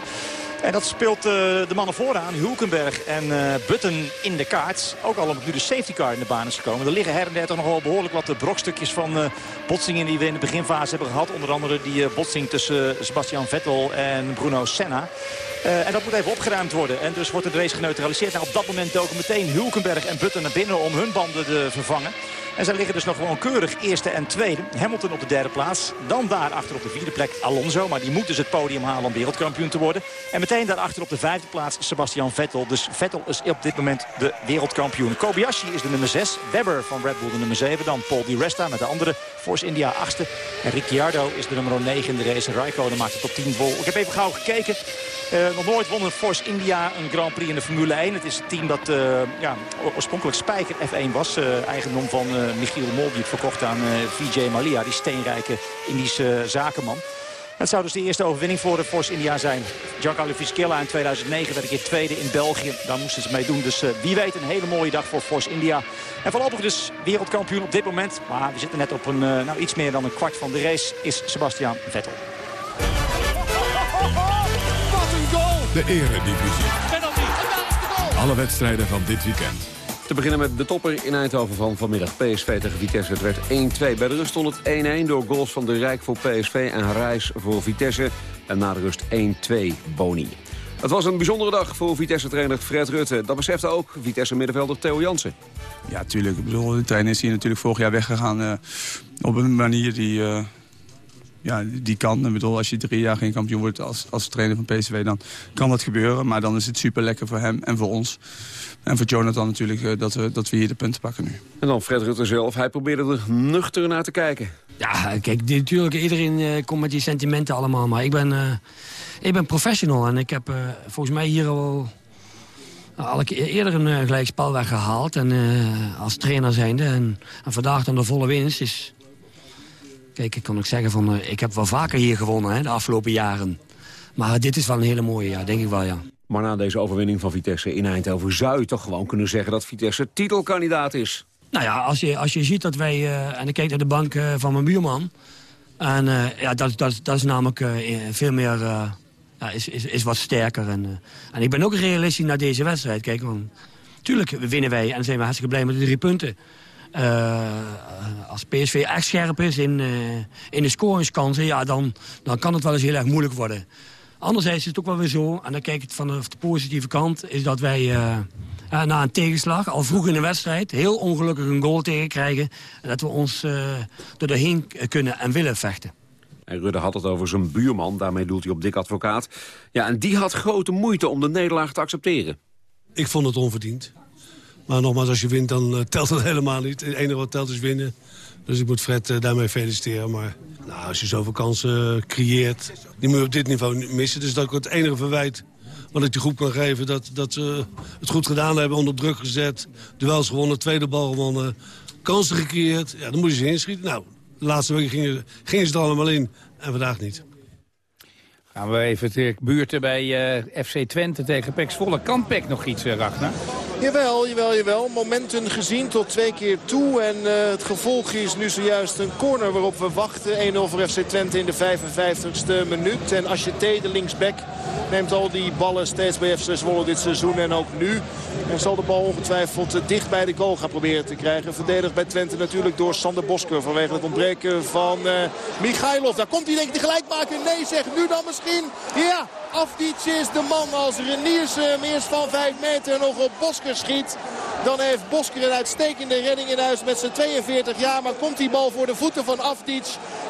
[SPEAKER 9] En dat speelt uh, de mannen vooraan, Hulkenberg en uh, Button in de kaart. Ook al omdat nu de safety car in de baan is gekomen. Er liggen her en der toch nog wel behoorlijk wat brokstukjes van botsingen die we in de beginfase hebben gehad. Onder andere die botsing tussen Sebastian Vettel en Bruno Senna. en dat moet even opgeruimd worden. En dus wordt de race geneutraliseerd. Nou, op dat moment doken meteen Hulkenberg en Button naar binnen om hun banden te vervangen. En zij liggen dus nog gewoon keurig eerste en tweede. Hamilton op de derde plaats. Dan daar achter op de vierde plek Alonso. Maar die moet dus het podium halen om wereldkampioen te worden. En meteen daarachter op de vijfde plaats Sebastian Vettel. Dus Vettel is op dit moment de wereldkampioen. Kobayashi is de nummer 6. Webber van Red Bull de nummer 7. Dan Paul Di Resta met de andere Force India achtste. En Ricciardo is de nummer 9 in de race. Raikkonen maakt het op 10 vol. Ik heb even gauw gekeken. Uh, nog nooit won een Force India een Grand Prix in de Formule 1. Het is het team dat uh, ja, oorspronkelijk Spijker F1 was. Uh, eigendom van Michiel Mol die het verkocht aan VJ Malia. Die steenrijke Indische zakenman. Het zou dus de eerste overwinning voor de Force India zijn. Giancarlo Fisichella in 2009 werd ik in tweede in België. Daar moesten ze mee doen. Dus wie weet een hele mooie dag voor Force India. En voorlopig dus wereldkampioen op dit moment. Maar we zitten net op een, nou, iets meer dan een kwart van de race. Is Sebastian Vettel.
[SPEAKER 1] De Eredivisie. Alle wedstrijden van dit weekend.
[SPEAKER 10] Te beginnen met de topper in Eindhoven van vanmiddag. PSV tegen Vitesse. Het werd 1-2. Bij de rust stond het 1-1 door goals van de Rijk voor PSV en Reis voor Vitesse. En na de rust 1-2 Boni. Het was een bijzondere dag voor Vitesse-trainer Fred Rutte. Dat besefte ook Vitesse-middenvelder Theo Jansen.
[SPEAKER 23] Ja, tuurlijk. De trainer is hier natuurlijk vorig jaar weggegaan... Uh, op een manier die, uh, ja, die kan. Ik bedoel, als je drie jaar geen kampioen wordt als, als trainer van PSV, dan kan dat gebeuren. Maar dan is het super lekker voor hem en voor ons. En voor Jonathan natuurlijk eh, dat, we, dat we hier de punten pakken nu.
[SPEAKER 10] En dan Fred Rutte zelf. Hij probeerde er nuchter naar te kijken.
[SPEAKER 14] Ja, kijk, natuurlijk, iedereen uh, komt met die sentimenten allemaal. Maar ik ben, uh, ik ben professional en ik heb volgens mij hier al... al eerder een gelijk spel weggehaald en, als trainer zijnde. En, en vandaag dan de volle winst is Kijk, ik kan ook zeggen van, uh, ik heb wel vaker hier gewonnen hè, de afgelopen jaren. Maar dit is wel een hele mooie, ja, denk ik wel, ja.
[SPEAKER 10] Maar na deze overwinning van Vitesse in Eindhoven... zou je toch gewoon kunnen zeggen dat Vitesse titelkandidaat is?
[SPEAKER 14] Nou ja, als je, als je ziet dat wij... Uh, en ik kijk naar de bank uh, van mijn buurman... en ja, dat, dat, dat is namelijk veel meer... ja, is, is, is wat sterker. En, en ik ben ook realistisch naar deze wedstrijd. Kijk, want, tuurlijk winnen wij en zijn we hartstikke blij met de drie punten. Als PSV echt scherp is in, in de scoringskansen... Ja, dan, dan kan het wel eens heel erg moeilijk worden. Anderzijds is het ook wel weer zo, en dan kijk ik vanaf de positieve kant... is dat wij na een tegenslag, al vroeg in de wedstrijd... heel ongelukkig een goal tegenkrijgen... en dat we ons uh, er doorheen kunnen en willen vechten.
[SPEAKER 10] En Rudde had het over zijn buurman, daarmee doelt hij op dik advocaat. Ja, en die had grote moeite om de nederlaag te accepteren.
[SPEAKER 18] Ik vond het onverdiend. Maar nogmaals, als je wint, dan uh, telt het helemaal niet. Het enige wat telt is winnen. Dus ik moet Fred uh, daarmee feliciteren. Maar nou, als je zoveel kansen uh, creëert, die moet je op dit niveau missen. Dus dat ik het enige verwijt wat ik die groep kan geven. Dat, dat ze het goed gedaan hebben, onder druk gezet. Duels gewonnen, tweede bal gewonnen. Kansen gecreëerd. Ja, dan moet je ze inschieten. Nou, de laatste weken gingen, gingen ze er allemaal in. En vandaag niet.
[SPEAKER 8] Gaan we even de buurten bij uh, FC Twente tegen Pek Zwolle. Kan Pek nog iets, uh, Ragnar?
[SPEAKER 12] Jawel, jawel, jawel. Momenten gezien tot twee keer toe. En uh, het gevolg is nu zojuist een corner waarop we wachten. 1-0 voor FC Twente in de 55ste minuut. En Asjeté, de linksback, neemt al die ballen steeds bij FC Zwolle dit seizoen. En ook nu. En zal de bal ongetwijfeld dicht bij de goal gaan proberen te krijgen. Verdedigd bij Twente natuurlijk door Sander Bosker. Vanwege het ontbreken van uh, Michailov. Daar komt hij denk ik de gelijkmaker. Nee zeg, nu dan misschien. Ja, Afdic is de man als Reniers hem eerst van 5 meter nog op Bosker schiet. Dan heeft Bosker een uitstekende redding in huis met zijn 42 jaar. Maar komt die bal voor de voeten van Afdic.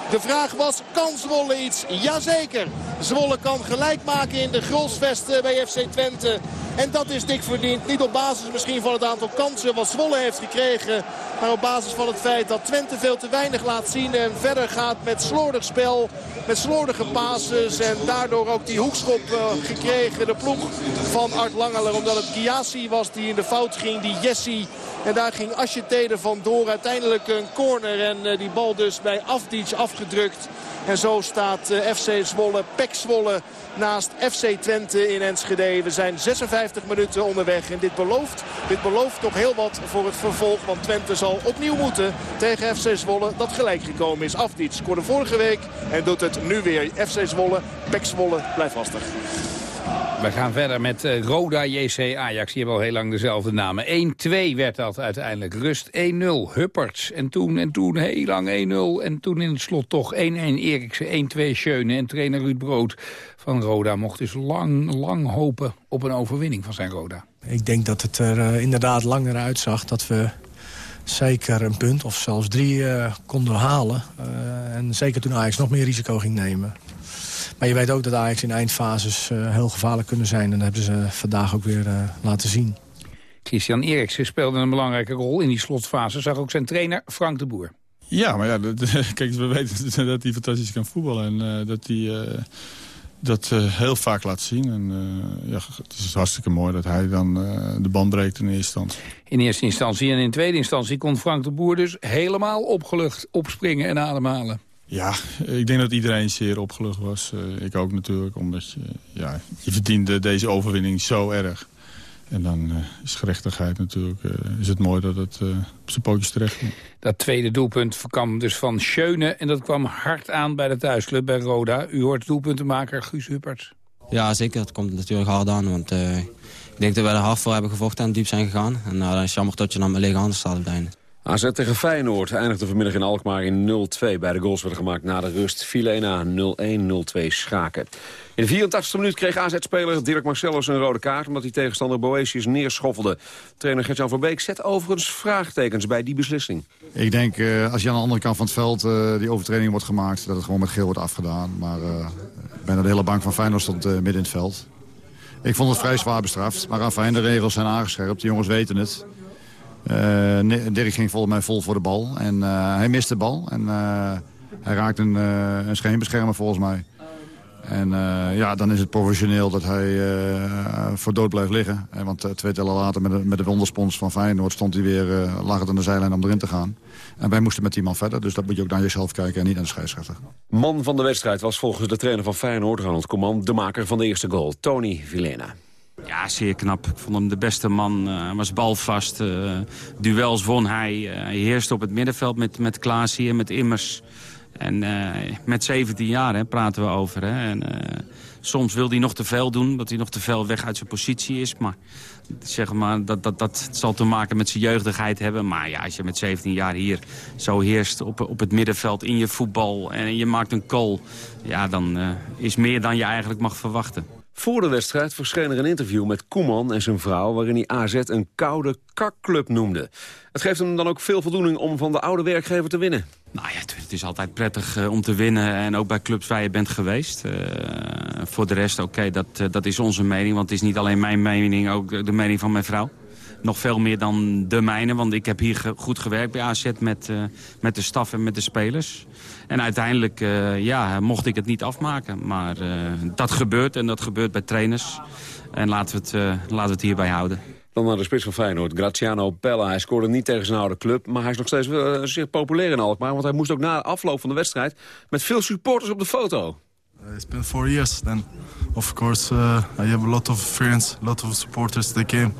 [SPEAKER 12] De vraag was, kan Zwolle iets? Jazeker. Zwolle kan gelijk maken in de Grolsvesten bij FC Twente. En dat is dik verdiend. Niet op basis misschien van het aantal kansen wat Zwolle heeft gekregen. Maar op basis van het feit dat Twente veel te weinig laat zien. En verder gaat met slordig spel. Met slordige passes. En daardoor ook die hoekschop uh, gekregen. De ploeg van Art Langeler. Omdat het Giassi was die in de fout ging. Die Jessie. En daar ging Asjeté er vandoor. Uiteindelijk een corner. En uh, die bal dus bij Afdic afgedrukt. En zo staat uh, FC Zwolle, Pek Zwolle naast FC Twente in Enschede. We zijn 56 minuten onderweg en dit belooft, dit belooft nog heel wat voor het vervolg. Want Twente zal opnieuw moeten tegen FC Zwolle dat gelijk gekomen is. Afdic scoorde vorige week en doet het nu weer. FC Zwolle, Pek Zwolle blijft lastig.
[SPEAKER 8] We gaan verder met uh, Roda JC Ajax. Die hebben al heel lang dezelfde namen. 1-2 werd dat uiteindelijk. Rust 1-0. Hupperts. En toen en toen heel lang 1-0. En toen in het slot toch 1-1 Eriksen. 1-2 Schöne. En trainer Ruud Brood van Roda mocht dus lang, lang hopen op een overwinning van zijn Roda.
[SPEAKER 24] Ik denk dat het er uh, inderdaad langer uitzag dat we zeker een punt of zelfs drie uh, konden halen. En zeker toen Ajax nog meer risico ging nemen. Maar je weet ook dat Ajax in eindfases uh, heel gevaarlijk kunnen zijn. En dat hebben ze vandaag ook weer uh, laten zien.
[SPEAKER 8] Christian Eriksen speelde een belangrijke rol in die slotfase. Zag ook zijn trainer Frank de Boer.
[SPEAKER 25] Ja, maar ja, dat, kijk, we weten dat hij fantastisch kan voetballen. En uh, dat hij dat heel vaak laat zien. En ja, het is hartstikke mooi dat hij dan de band breekt in eerste instantie.
[SPEAKER 8] In eerste instantie en in tweede instantie kon Frank de Boer dus helemaal opgelucht opspringen en ademhalen.
[SPEAKER 25] Ja, ik denk dat iedereen zeer opgelucht was. Uh, ik ook natuurlijk, omdat je, ja, je verdiende deze overwinning zo erg. En dan uh, is gerechtigheid natuurlijk, uh, is het mooi dat het op zijn pootjes terecht komt.
[SPEAKER 8] Dat tweede doelpunt kwam dus van Schöne en dat kwam hard aan bij de thuisclub bij Roda. U hoort doelpuntenmaker Guus Hupperts.
[SPEAKER 26] Ja, zeker. Het komt natuurlijk hard aan, want ik denk dat we er hard voor hebben gevochten en diep zijn gegaan. En dan is het jammer dat je dan met lege handen staat op het einde.
[SPEAKER 10] AZ tegen Feyenoord eindigde vanmiddag in Alkmaar in 0-2. Beide goals werden gemaakt na de rust. Filena 0-1, 0-2 schaken. In de 84e minuut kreeg AZ-speler Dirk Marcellus een rode kaart... omdat hij tegenstander Boetius neerschoffelde. Trainer Gertjan Verbeek zet overigens vraagtekens bij die beslissing.
[SPEAKER 19] Ik denk, uh, als je aan de andere kant van het veld uh, die overtreding wordt gemaakt... dat het gewoon met geel wordt afgedaan. Maar ik ben de hele bank van Feyenoord stond midden in het veld. Ik vond het vrij zwaar bestraft. Maar afijn, de regels zijn aangescherpt. De jongens weten het. Uh, Dirk ging volgens mij vol voor de bal. En uh, hij miste de bal. En uh, hij raakte een, een scheenbeschermer volgens mij. En ja, dan is het professioneel dat hij voor dood blijft liggen. En want twee tellen later met de, met de wonderspons van Feyenoord stond hij weer, lag het aan de zijlijn om erin te gaan. En wij moesten met die man verder, dus dat moet je ook naar jezelf kijken en niet naar de scheidsrechter.
[SPEAKER 10] Man van de wedstrijd was volgens de trainer van Feyenoord, Ronald Koeman, de maker van de eerste goal, Tony Villena.
[SPEAKER 17] Ja, zeer knap. Ik vond hem de beste man. Uh, hij was balvast. Uh, duels won hij. Uh, hij heerste op het middenveld met, met Klaasie en met Immers. En met 17 jaar hè, praten we over. Hè. En, Soms wil hij nog te veel doen, dat hij nog te veel weg uit zijn positie is. Maar, zeg maar dat, dat, dat zal te maken met zijn jeugdigheid hebben. Maar ja, als je met 17 jaar hier zo heerst op, op het middenveld in je voetbal... en je maakt een goal, ja, dan uh, is meer dan je eigenlijk mag verwachten.
[SPEAKER 10] Voor de wedstrijd verscheen er een interview met Koeman en zijn vrouw... waarin hij AZ een koude kakclub noemde. Het geeft hem dan ook veel voldoening om van de oude werkgever te winnen.
[SPEAKER 17] Nou ja, het is altijd prettig uh, om te winnen. En ook bij clubs waar je bent geweest. Uh, voor de rest, oké, dat, uh, dat is onze mening. Want het is niet alleen mijn mening, ook de mening van mijn vrouw. Nog veel meer dan de mijne, want ik heb hier goed gewerkt bij AZ met, met de staf en met de spelers. En uiteindelijk ja, mocht ik het niet afmaken. Maar dat gebeurt en dat gebeurt bij trainers. En laten we het, laten we het hierbij houden.
[SPEAKER 10] Dan naar de spits van Feyenoord, Graziano Pella. Hij scoorde niet tegen zijn oude club, maar hij is nog steeds uh, zeer populair in Alkmaar. Want hij moest ook na de afloop van de wedstrijd met veel supporters op de foto.
[SPEAKER 27] Uh, it's been four years. Then, of course, uh, I have a lot of friends, a lot of supporters. They came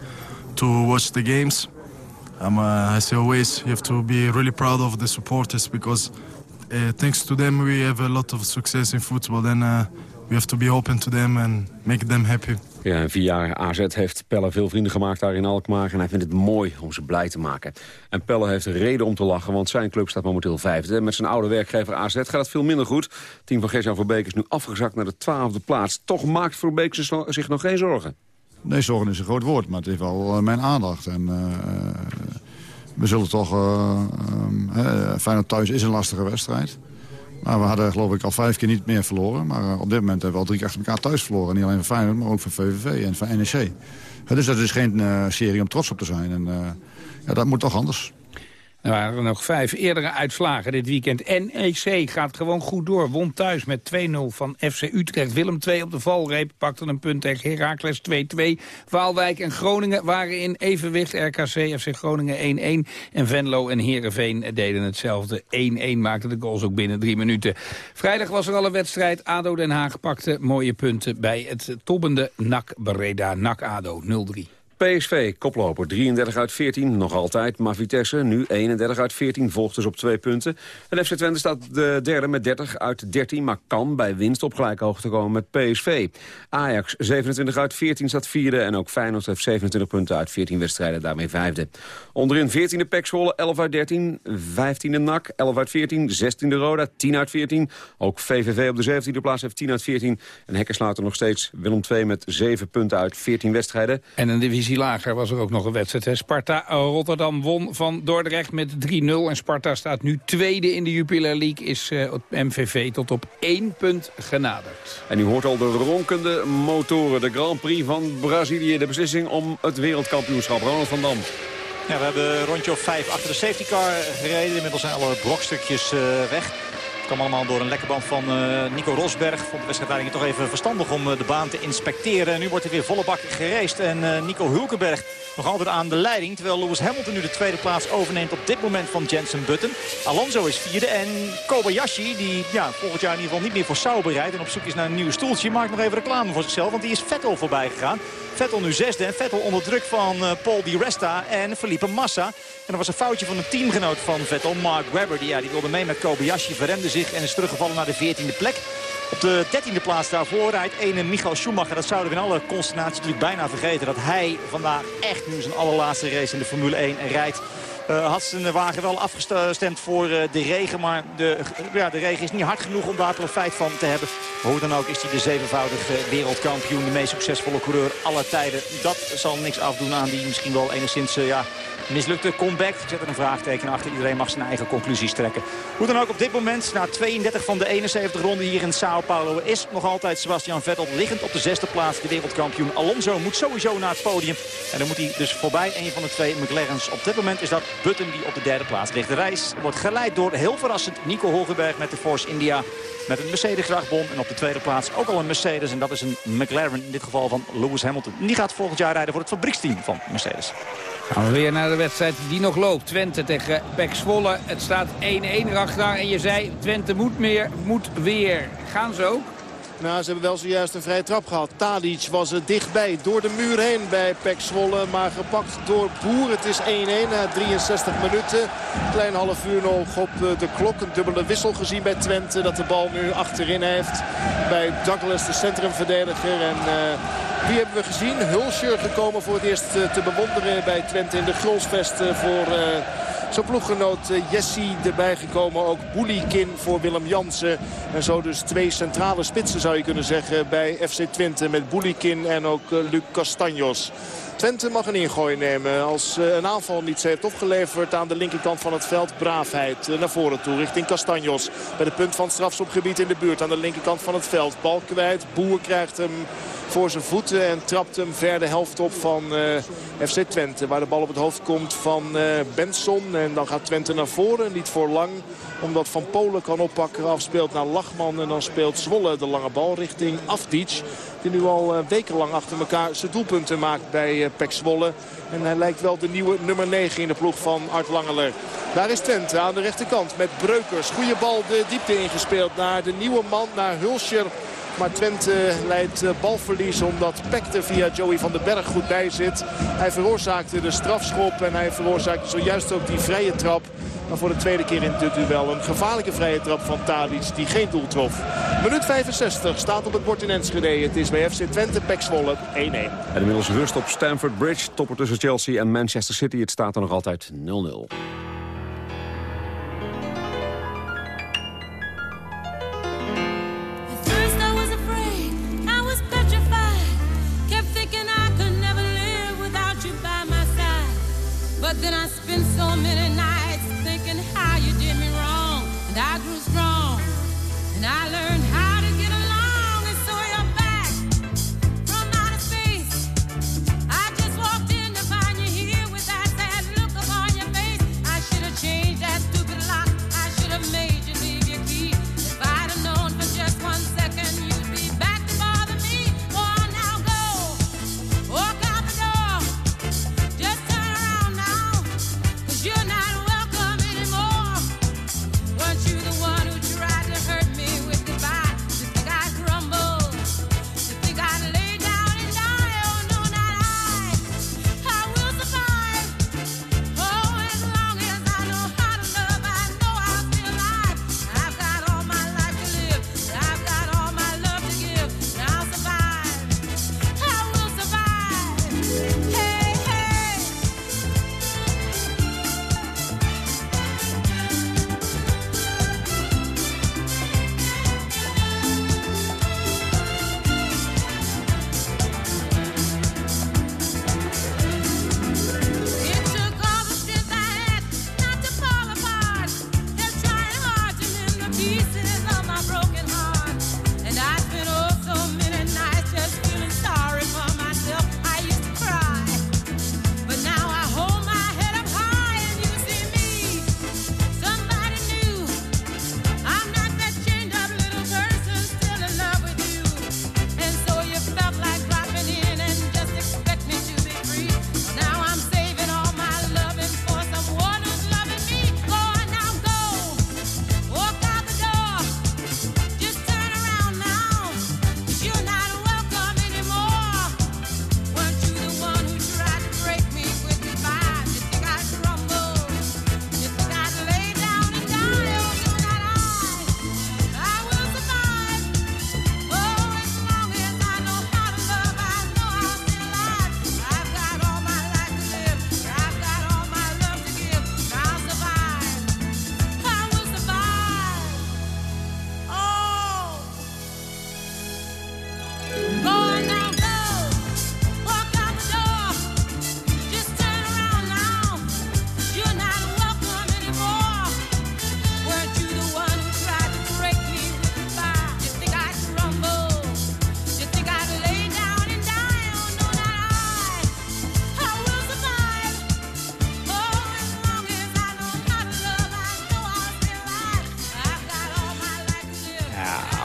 [SPEAKER 27] to watch the games. Um, uh, I say always, you have to be really proud of the supporters because uh, thanks to them we have a lot of success in football. Then uh, we have to be open to them and make them happy.
[SPEAKER 10] Ja, en via AZ heeft Pelle veel vrienden gemaakt daar in Alkmaar. En hij vindt het mooi om ze blij te maken. En Pelle heeft reden om te lachen, want zijn club staat momenteel vijfde. Met zijn oude werkgever AZ gaat het veel minder goed. Het team van Gertjan Verbeek is nu afgezakt naar de twaalfde plaats. Toch maakt Verbeek zich nog geen zorgen.
[SPEAKER 19] Nee, zorgen is een groot woord, maar het heeft wel uh, mijn aandacht. En uh, we zullen toch... Uh, Feyenoord thuis is een lastige wedstrijd. Maar we hadden geloof ik al vijf keer niet meer verloren. Maar uh, op dit moment hebben we al drie keer achter elkaar thuis verloren. Niet alleen van Feyenoord, maar ook van VVV en van NEC. Dus dat is geen uh, serie om trots op te zijn. En ja, dat moet toch anders.
[SPEAKER 8] Er waren nog vijf eerdere uitslagen dit weekend. NEC gaat gewoon goed door. Won thuis met 2-0 van FC Utrecht. Willem 2 op de valreep pakte een punt tegen Heracles 2-2. Waalwijk en Groningen waren in evenwicht. RKC, FC Groningen 1-1. En Venlo en Heerenveen deden hetzelfde. 1-1 maakten de goals ook binnen drie minuten. Vrijdag was er al een wedstrijd. ADO Den Haag pakte mooie punten bij het tobbende NAC Breda. NAC ADO 0-3.
[SPEAKER 10] PSV, koploper, 33 uit 14, nog altijd. Maar Vitesse, nu 31 uit 14, volgt dus op twee punten. En FC Twente staat de derde met 30 uit 13... maar kan bij winst op gelijke hoogte komen met PSV. Ajax, 27 uit 14, staat vierde. En ook Feyenoord heeft 27 punten uit 14 wedstrijden, daarmee vijfde. Onderin 14e Pek Zwolle, 11 uit 13. 15e NAC, 11 uit 14. 16e Roda, 10 uit 14. Ook VVV op de 17e plaats heeft 10 uit 14. En Hekken er nog steeds Willem 2 met 7 punten uit 14 wedstrijden.
[SPEAKER 8] En een divisie lager was er ook nog een wedstrijd. Hè. Sparta Rotterdam won van Dordrecht met 3-0. En Sparta staat nu tweede in de Jupiler League. Is uh, MVV tot op één punt genaderd.
[SPEAKER 10] En u hoort al de ronkende motoren. De Grand Prix van Brazilië. De beslissing om het wereldkampioenschap. Ronald van Dam.
[SPEAKER 9] Ja, we hebben rondje of vijf achter de safety car gereden. Inmiddels zijn alle brokstukjes uh, weg kwam allemaal door een lekkerband van uh, Nico Rosberg. Vond de wedstrijdleiding toch even verstandig om uh, de baan te inspecteren. En nu wordt er weer volle bak gereest. En uh, Nico Hulkenberg nog altijd aan de leiding. Terwijl Lewis Hamilton nu de tweede plaats overneemt op dit moment van Jensen Button. Alonso is vierde. En Kobayashi, die ja, volgend jaar in ieder geval niet meer voor Sauber rijdt. En op zoek is naar een nieuw stoeltje. Maakt nog even reclame voor zichzelf. Want die is Vettel voorbij gegaan. Vettel nu zesde. En Vettel onder druk van Paul Di Resta en Felipe Massa. En er was een foutje van een teamgenoot van Vettel, Mark Webber. Die, ja, die wilde mee met Kobayashi, verremde zich en is teruggevallen naar de 14e plek. Op de 13e plaats daarvoor rijdt ene Michael Schumacher. Dat zouden we in alle consternatie natuurlijk bijna vergeten. Dat hij vandaag echt nu zijn allerlaatste race in de Formule 1 rijdt. Uh, had zijn wagen wel afgestemd voor uh, de regen. Maar de, ja, de regen is niet hard genoeg om daar profijt van te hebben. Hoe dan ook is hij de zevenvoudige wereldkampioen. De meest succesvolle coureur aller tijden. Dat zal niks afdoen aan die misschien wel enigszins... Uh, ja, mislukte comeback. Ik zet er een vraagteken achter. Iedereen mag zijn eigen conclusies trekken. Hoe dan ook op dit moment, na 32 van de 71 ronden hier in Sao Paulo... is nog altijd Sebastian Vettel liggend op de zesde plaats. De wereldkampioen Alonso moet sowieso naar het podium. En dan moet hij dus voorbij een van de twee McLaren's. Op dit moment is dat Button die op de derde plaats ligt. De reis wordt geleid door heel verrassend Nico Hulkenberg met de Force India. Met een Mercedes Grachtbon. En op de tweede plaats ook al een Mercedes. En dat is een McLaren in dit geval van Lewis Hamilton. Die gaat volgend jaar rijden voor het fabrieksteam van Mercedes.
[SPEAKER 8] Gaan we weer naar de wedstrijd die nog loopt. Twente tegen Pek Zwolle. Het staat 1-1 erachter. En je zei, Twente moet, meer, moet weer. Gaan ze ook?
[SPEAKER 12] Nou, ze hebben wel zojuist een vrije trap gehad. Tadic was er dichtbij, door de muur heen bij Pek Zwolle. Maar gepakt door Boer. Het is 1-1 na 63 minuten. Klein half uur nog op de klok. Een dubbele wissel gezien bij Twente. Dat de bal nu achterin heeft bij Douglas, de centrumverdediger. En... Uh, wie hebben we gezien? Hulscher gekomen voor het eerst uh, te bewonderen bij Twente in de Grolsvest uh, voor... Zijn ploeggenoot Jesse erbij gekomen. Ook Boelikin voor Willem Jansen. En zo dus twee centrale spitsen zou je kunnen zeggen bij FC Twente. Met Boelikin en ook Luc Castanjos. Twente mag een ingooi nemen als een aanval niet heeft opgeleverd aan de linkerkant van het veld. Braafheid naar voren toe richting Castanjos. Bij de punt van strafschopgebied in de buurt aan de linkerkant van het veld. Bal kwijt. Boer krijgt hem voor zijn voeten en trapt hem ver de helft op van uh, FC Twente. Waar de bal op het hoofd komt van Benson. En dan gaat Twente naar voren, niet voor lang. Omdat Van Polen kan oppakken, afspeelt naar Lachman. En dan speelt Zwolle de lange bal richting Afdic. Die nu al uh, wekenlang achter elkaar zijn doelpunten maakt bij Pek Zwolle. En hij lijkt wel de nieuwe nummer 9 in de ploeg van Art Langeler. Daar is Twente aan de rechterkant met Breukers. Goede bal de diepte ingespeeld naar de nieuwe man, naar Hulscher. Maar Twente leidt balverlies omdat Peck er via Joey van den Berg goed bij zit. Hij veroorzaakte de strafschop en hij veroorzaakte zojuist ook die vrije trap. Maar voor de tweede keer in dit duel een gevaarlijke vrije trap van Tadic die geen doel trof. Minuut 65 staat op het bord in Enschede. Het is bij FC Twente Pek Zwolle 1-1. En
[SPEAKER 28] inmiddels rust op Stamford Bridge. Topper tussen Chelsea en Manchester City. Het staat er nog altijd 0-0.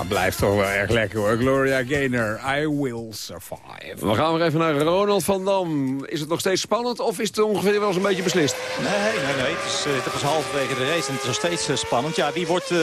[SPEAKER 8] Blijft toch wel erg lekker hoor. Gloria Gaynor, I will survive.
[SPEAKER 28] We gaan weer even naar Ronald van Dam. Is het nog steeds spannend of is het ongeveer wel eens een beetje beslist?
[SPEAKER 9] Nee, nee, nee. Het is, eh, het was halverwege de race en het is nog steeds eh, spannend. Ja, wie wordt eh,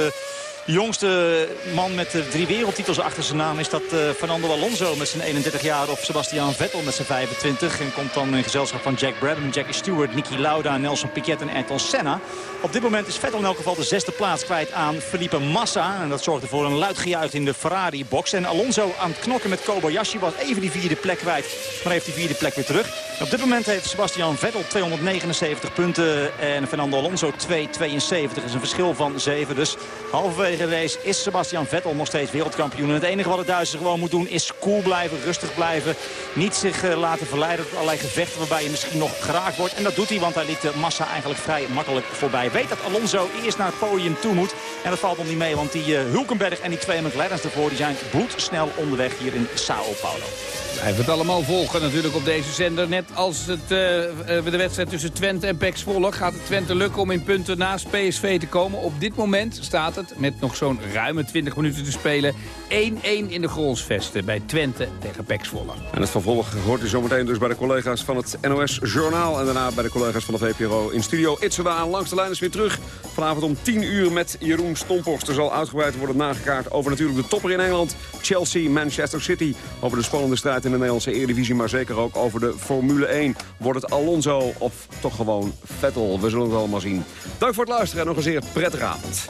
[SPEAKER 9] De jongste man met de drie wereldtitels achter zijn naam is dat uh, Fernando Alonso met zijn 31 jaar of Sebastian Vettel met zijn 25. En komt dan in gezelschap van Jack Brabham, Jackie Stewart, Niki Lauda, Nelson Piquet en Ayrton Senna. Op dit moment is Vettel in elk geval de zesde plaats kwijt aan Felipe Massa. En dat zorgde voor een luid gejuich in de Ferrari-box. En Alonso aan het knokken met Kobayashi was even die vierde plek kwijt. Maar heeft die vierde plek weer terug. op dit moment heeft Sebastian Vettel 279 punten en Fernando Alonso 272. is een verschil van 7. Dus halverwege is Sebastian Vettel nog steeds wereldkampioen. En het enige wat de Duitser gewoon moet doen is cool blijven, rustig blijven. Niet zich uh, laten verleiden tot allerlei gevechten waarbij je misschien nog geraakt wordt. En dat doet hij, want hij liet de massa eigenlijk vrij makkelijk voorbij. Weet dat Alonso eerst naar het podium toe moet. En dat valt nog niet mee, want die uh, Hulkenberg en die twee McLaren's ervoor... die zijn bloedsnel onderweg hier in Sao Paulo.
[SPEAKER 8] Blijf het allemaal volgen natuurlijk op deze zender. Net als het, uh, de wedstrijd tussen Twente en Zwolle gaat het Twente lukken om in punten naast PSV te komen. Op dit moment staat het, met nog zo'n ruime 20 minuten te spelen... 1-1 in de Grolsvesten bij Twente tegen Pek.
[SPEAKER 10] En het vervolg hoort u zometeen dus bij de collega's van het NOS Journaal... en daarna bij de collega's van de VPRO in studio Itzerda. Langs de lijn is weer terug. Vanavond om 10 uur met Jeroen Stomporst. Er zal uitgebreid worden nagekaart over natuurlijk de topper in Engeland. Chelsea, Manchester City. Over de spannende strijd in de Nederlandse Eredivisie... maar zeker ook over de Formule 1. Wordt het Alonso of toch gewoon Vettel? We zullen het allemaal zien. Dank voor het luisteren en nog een zeer prettige avond.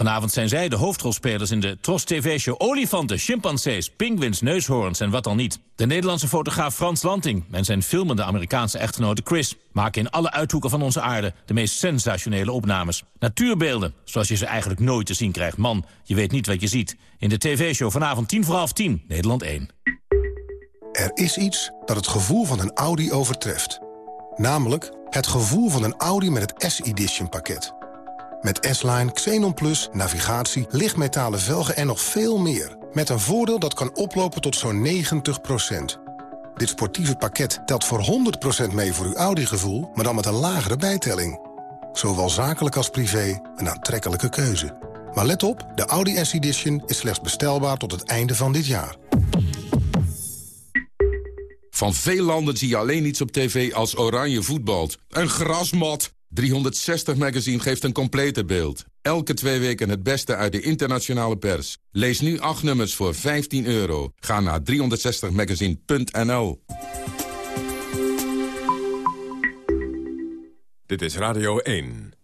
[SPEAKER 29] Vanavond zijn zij de hoofdrolspelers in de Tros TV-show Olifanten, Chimpansees, Pinguïns, Neushoorns en wat dan niet. De Nederlandse fotograaf Frans Lanting en zijn filmende Amerikaanse echtgenote Chris... maken in alle uithoeken van onze aarde de meest sensationele opnames. Natuurbeelden, zoals je ze eigenlijk nooit te zien krijgt. Man, je weet niet wat je ziet. In de TV-show vanavond tien voor half tien, Nederland 1.
[SPEAKER 30] Er is iets dat het gevoel van een Audi overtreft. Namelijk het gevoel van een Audi met het S-Edition pakket... Met S-Line, Xenon Plus, navigatie, lichtmetalen velgen en nog veel meer. Met een voordeel dat kan oplopen tot zo'n 90% Dit sportieve pakket telt voor 100% mee voor uw Audi-gevoel... maar dan met een lagere bijtelling. Zowel zakelijk als privé, een aantrekkelijke keuze. Maar let op, de Audi S-Edition is slechts bestelbaar tot het einde van dit jaar.
[SPEAKER 31] Van veel landen zie je alleen iets op tv als oranje voetbalt. Een grasmat! 360 Magazine geeft een complete beeld. Elke twee weken het beste uit de internationale pers. Lees nu acht nummers voor 15 euro. Ga naar 360magazine.nl
[SPEAKER 1] Dit is Radio 1.